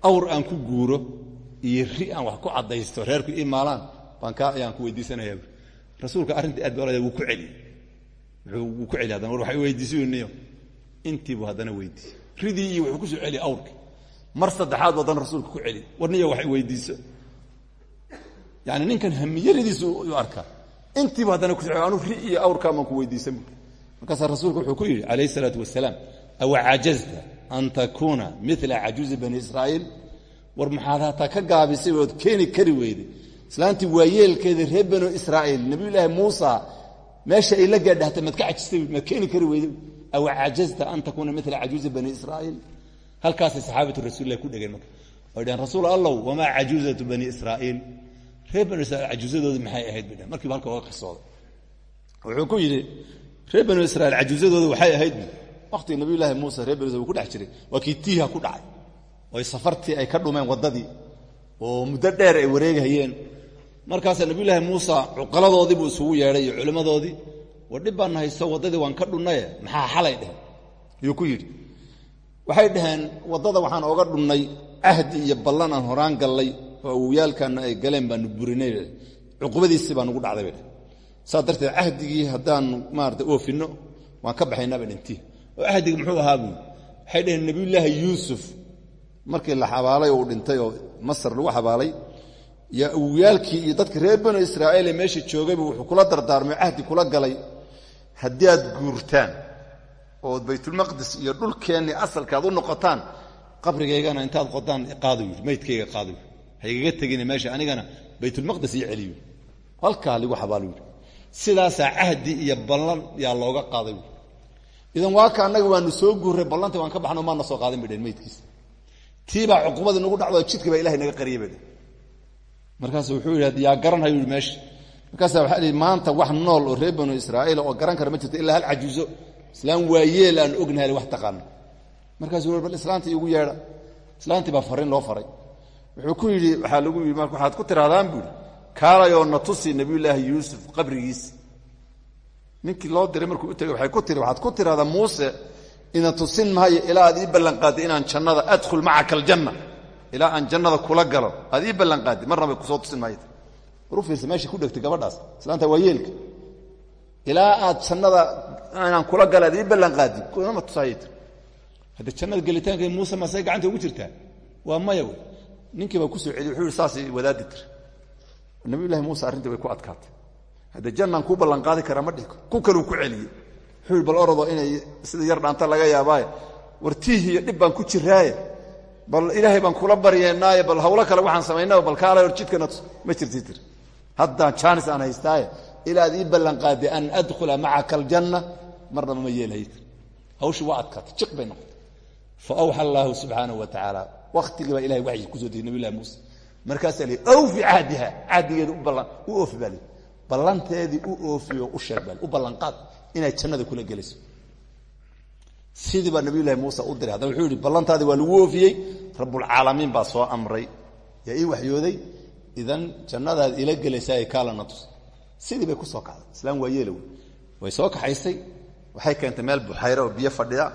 awr aan ku guuro iyo ri aan wax ku caddaysto reerku ii maalaan baan kaa ayaan ku weydiisanayaa. Rasuulka arrintii aad ba wuu ku celiyey wuu ku celi haddana war waxay weydiisaniyo intiibuu haddana weydiisay ridii iyo wuxuu ku soo celiya awrki mar saddexaad bu rasuulka ku celiy warniyo waxay weydiiso. Yani ninkan hamiyaridiisu u arkaa. Intiibu haddana ku anu ri iyo awrkaamaan ku weydiisan bu markaasaa rasuulka wuxuu ku yidhi calayh isalaatu wasalaam awa cajazta an takuuna mila cajuuzi bani israa'iil war maxaad ka gaabisay ood keeni kari weyday islaantii waayeelkeeda reer banu israa'iil nabiyulaahi muusa meesha ay la gaadhahta maad ka cajistay maad keeni kari weyday aw cajazta an takuuna mila cajuuzi bani israa'iil? Halkaasay saxaabatu rasulilah ku dhegeen marka. Oy dhaheen rasuul allow wamaa cajuuzatu bani israa'iil? Reer banu maxay ahayd bay dhaheen halka oga qisooday. Wuxuu ku yidhi reer banu israiil waxay ahayd waktiga nabiyulaahi muuse reer banu ku dhex jiray. Ku dhacay oy safartii ay ka dhumeen waddadii oo muddo dheer ay wareegahayeen. Markaasaa nabiyulaahi muusa cuqaladoodii buu isugu yeedhay iyo culimmadoodii war dhib baan haysto waddadii waan ka dhunnaye maxaa xalay dheheen? Ayuu ku yidhi waxay dhaheen waddada waxaan ooga dhunnay cahdi iyo ballan aan horaan gallay oo awowyaalkaana ay galeen baanu burinay cuqubadiisii baa nugu dhacday bay dheheen. Saas darteed cahdigii oofinno waan ka baxaynaa bay oo cahdiga muxuu ahaa? buui waxay dhaheen nebiyullaahi yuusuf markii la xabaalay uu dhintay oo masar lagu xabaalay yo awowyaalkii iyo dadka reer banu israa'iil ee meesha joogaybu wuxuu kula dardaarmay cahdi kula galay. Haddii aad guurtaan ood baytulmaqdis iyo dhulkeennii asalka aad u noqotaan qabrigaygana intaad qodaan qaadu yidhi maydkayga qaadu yidhi haygaga tegine meesha anigana baytulmaqdis ii celiyu halkaa ligu xabaalu yidhi sidaasaa cahdi iyo ballan yaa looga qaaday idan waaka annaga waanu soo guurray ballantii waan ka baxno maana soo qaadin bay dheen tiibaa cuqubadii nagu dhacdo jidkii baa ilahay naga dheen markaasu wuxuu yidhi yaa garanhayu yidhi meesha markaasa waxaa lihi maanta wax nool oo reer banu israa'iil oo garan kara ma jirto ilaa hal cajuuso islaam waayeel aan ognahay wax taqaano markaasuu bal islaantii igu yeedha. Islaantii baa fariin loo faray. Wuxuu ku yidhi waxaa lagu yidhi marka waxaad ku tirahdaan buuhi kaalayoo na tusi nabiyullaahi yuusuf qabrigiisi ninkii loo diray markuu u tegay waxay ku tiri waxaad ku tirahdaa muuse ina tusin maayo ilaa aad ii ballanqaadday inaan jannada adkhul macaka aljanna ilaa aan jannada kula galo aad ii ballanqaaddi marna bay ku soo tusin maayo war u fiirsa meesha ku dhegtay gabadhaas islaanta waa yeelka. Ilaa aad jannada inaan kula galo aad ii ballanqaaddi kunama tusaayay tir hadda jannada gelitaanka muuse masay gacanta ugu jirtaa waa maya wey. Ninkii baa ku soo celiy wuxuu yihi saasay wadaadi tir. Nabiyullahi muuse arrintii way ku adkaatay. Hadda jannaan kuu ballanqaadi ma yihi bal orodo inay sida yar dhaanta laga yaabaaye war tiih iyo dhib baan ku jiraaye. Bal ilaahay baan kula baryeenaaye bal hawlo kale waxaan samaynaa bal kaala hor jidkana ma jirti tir. Haddaan jaanis aan haystaaye ilaad ii ballanqaadday an adkhula macaka aljanna marnaba ma yeelhay tir hawshii waa adkaatay jiq bay noqotay. Fa awxa allaahu subxaanahu wa tacaala wakhtigii baa ilahay waxyi ku soo degay nabiy llahi muuse. Markaasaa li awfi cahdiha cahdigeeda u oofi baa li ballanteedii u oofiyo u sheeg baa u ballanqaad inay jannada kula gelayso sidii baa muuse u diray. Haddana wuxuu yihi ballantaadii waa lagu oofiyey rabbulcaalamiin baa soo amray. Yaa ii waxyooday idan jannadaad ila gelaysaa kaalana tus sidii bay ku soo kacday. Islaam waa yeela wey way soo kaxaysay. Waxay keentay meel buxayre biyo fadhida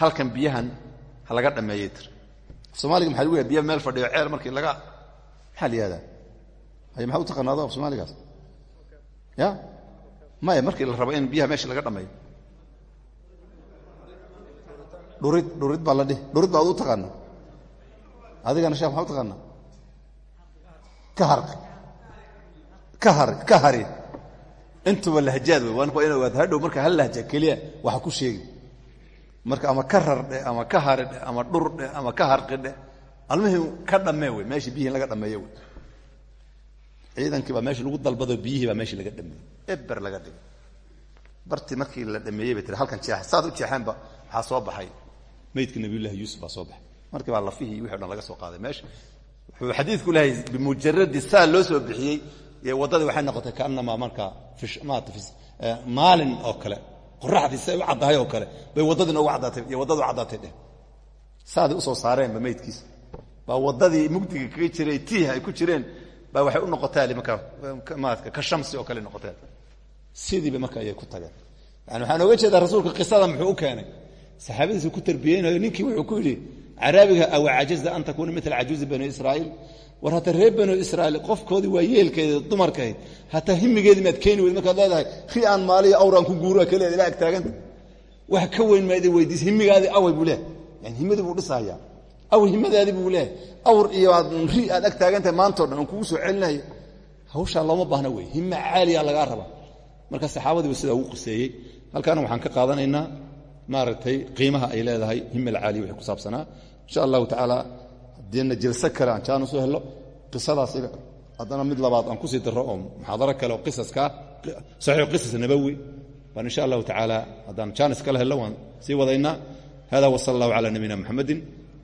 halkan biyahan ha laga tir. Soomaaliga maxa lagu biyo meel fadhiyo ceel markii laga maxaa la maxaa u taqaanaado af soomaaligaas ya maya markii la rabo in biyaha meesha laga dhameeyo dhurid dhurid baa la dhihi. Dhurid baad u taqaana. Adigana sheekh maxaa u taqaana? Ka har ka har ka hari. Intuba lahjaad wey waan ina ogaad. Hadhow marka hal lahja keliya waxa ku sheegi marka ama ka rar dheh ama ka hari dheh ama dhur dheh ama ka harqi dheh almihii ka dhammee wey meeshii biyihii laga dhameeye wey ciidankii baa meeshii lagu dalbado biyihii baa meeshii laga dhameeyey eber laga dhigay. Bartii markii la dhameeyey bay tiri halkan jeexa saad u jeexeenba waxaa soo baxay. Meydka nabiyullahi yuusuf baa soo baxay. Markii baa lafihii iyo wixi o dhan laga soo qaaday. Meesha wuxuu xadiidku lehay bimujaradi saa loo soo bixiyey ee waddadii waxay noqotay kaanamaa markaa maalin oo kale qoraxdii siay u caddahay oo kale bay waddadii noogu caddaatay iyo waddadu caddaatay dheh. Saaday u soo saareenba maydkiisa baa waddadii mugdiga kaga jiray tiiha ay ku jireen baa waxay u noqoteen markaa ka shamsi oo kale noqoteen sidiiba marka ayay ku tageen. Yani waxaan oga jeedaa rasuulka qisada muxuu u keenay. Saxaabadiisu ku tarbiyeynayo ninkii wuxuu ku yidhi caraabiga aw cajazda an takuuna mila cajuuzi bani israa'iil. War hataa reer banu israa'iil qofkoodii waa yeelkeeda dumarkahayd hataa himigeedii maad keeni weyd markaad leedahay ri aan maaliya awraan ku guura ka leeda ila ag taaganta wax ka weyn maad weydiis himigaadii away buu leehay yani himadii buu dhisahaya aw himadaadii buu leehay awr iyo ri aad ag taagantahay maantao dhan kugu soo celinayo. Hawshaa looma baahna wey. Hime caaliya lagaa raba marka saxaabadiiba sidaa ugu qiseeyey. Halkaana waxaan ka qaadanaynaa maaragtay qiimaha ay leedahay hime alcaaliya wixii ku saabsanaa. Insha allahu tacaala haddiina jilso kale aan jaan u soo hello qisadaas haddana mid labaad aan ku sii daro oo muxaadaro kale oo qisaskaa saxiix qisas nabowi baan insha allahu tacaala haddaan jaanis kala hello waan sii wadaynaa. Hada wsala allahu cala nabiyina muxamedin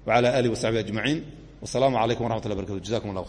wcala alihi wasaxbihi ajmaciin wasalaamu calaykum waraxmat lla barkatu jazakum allah khayr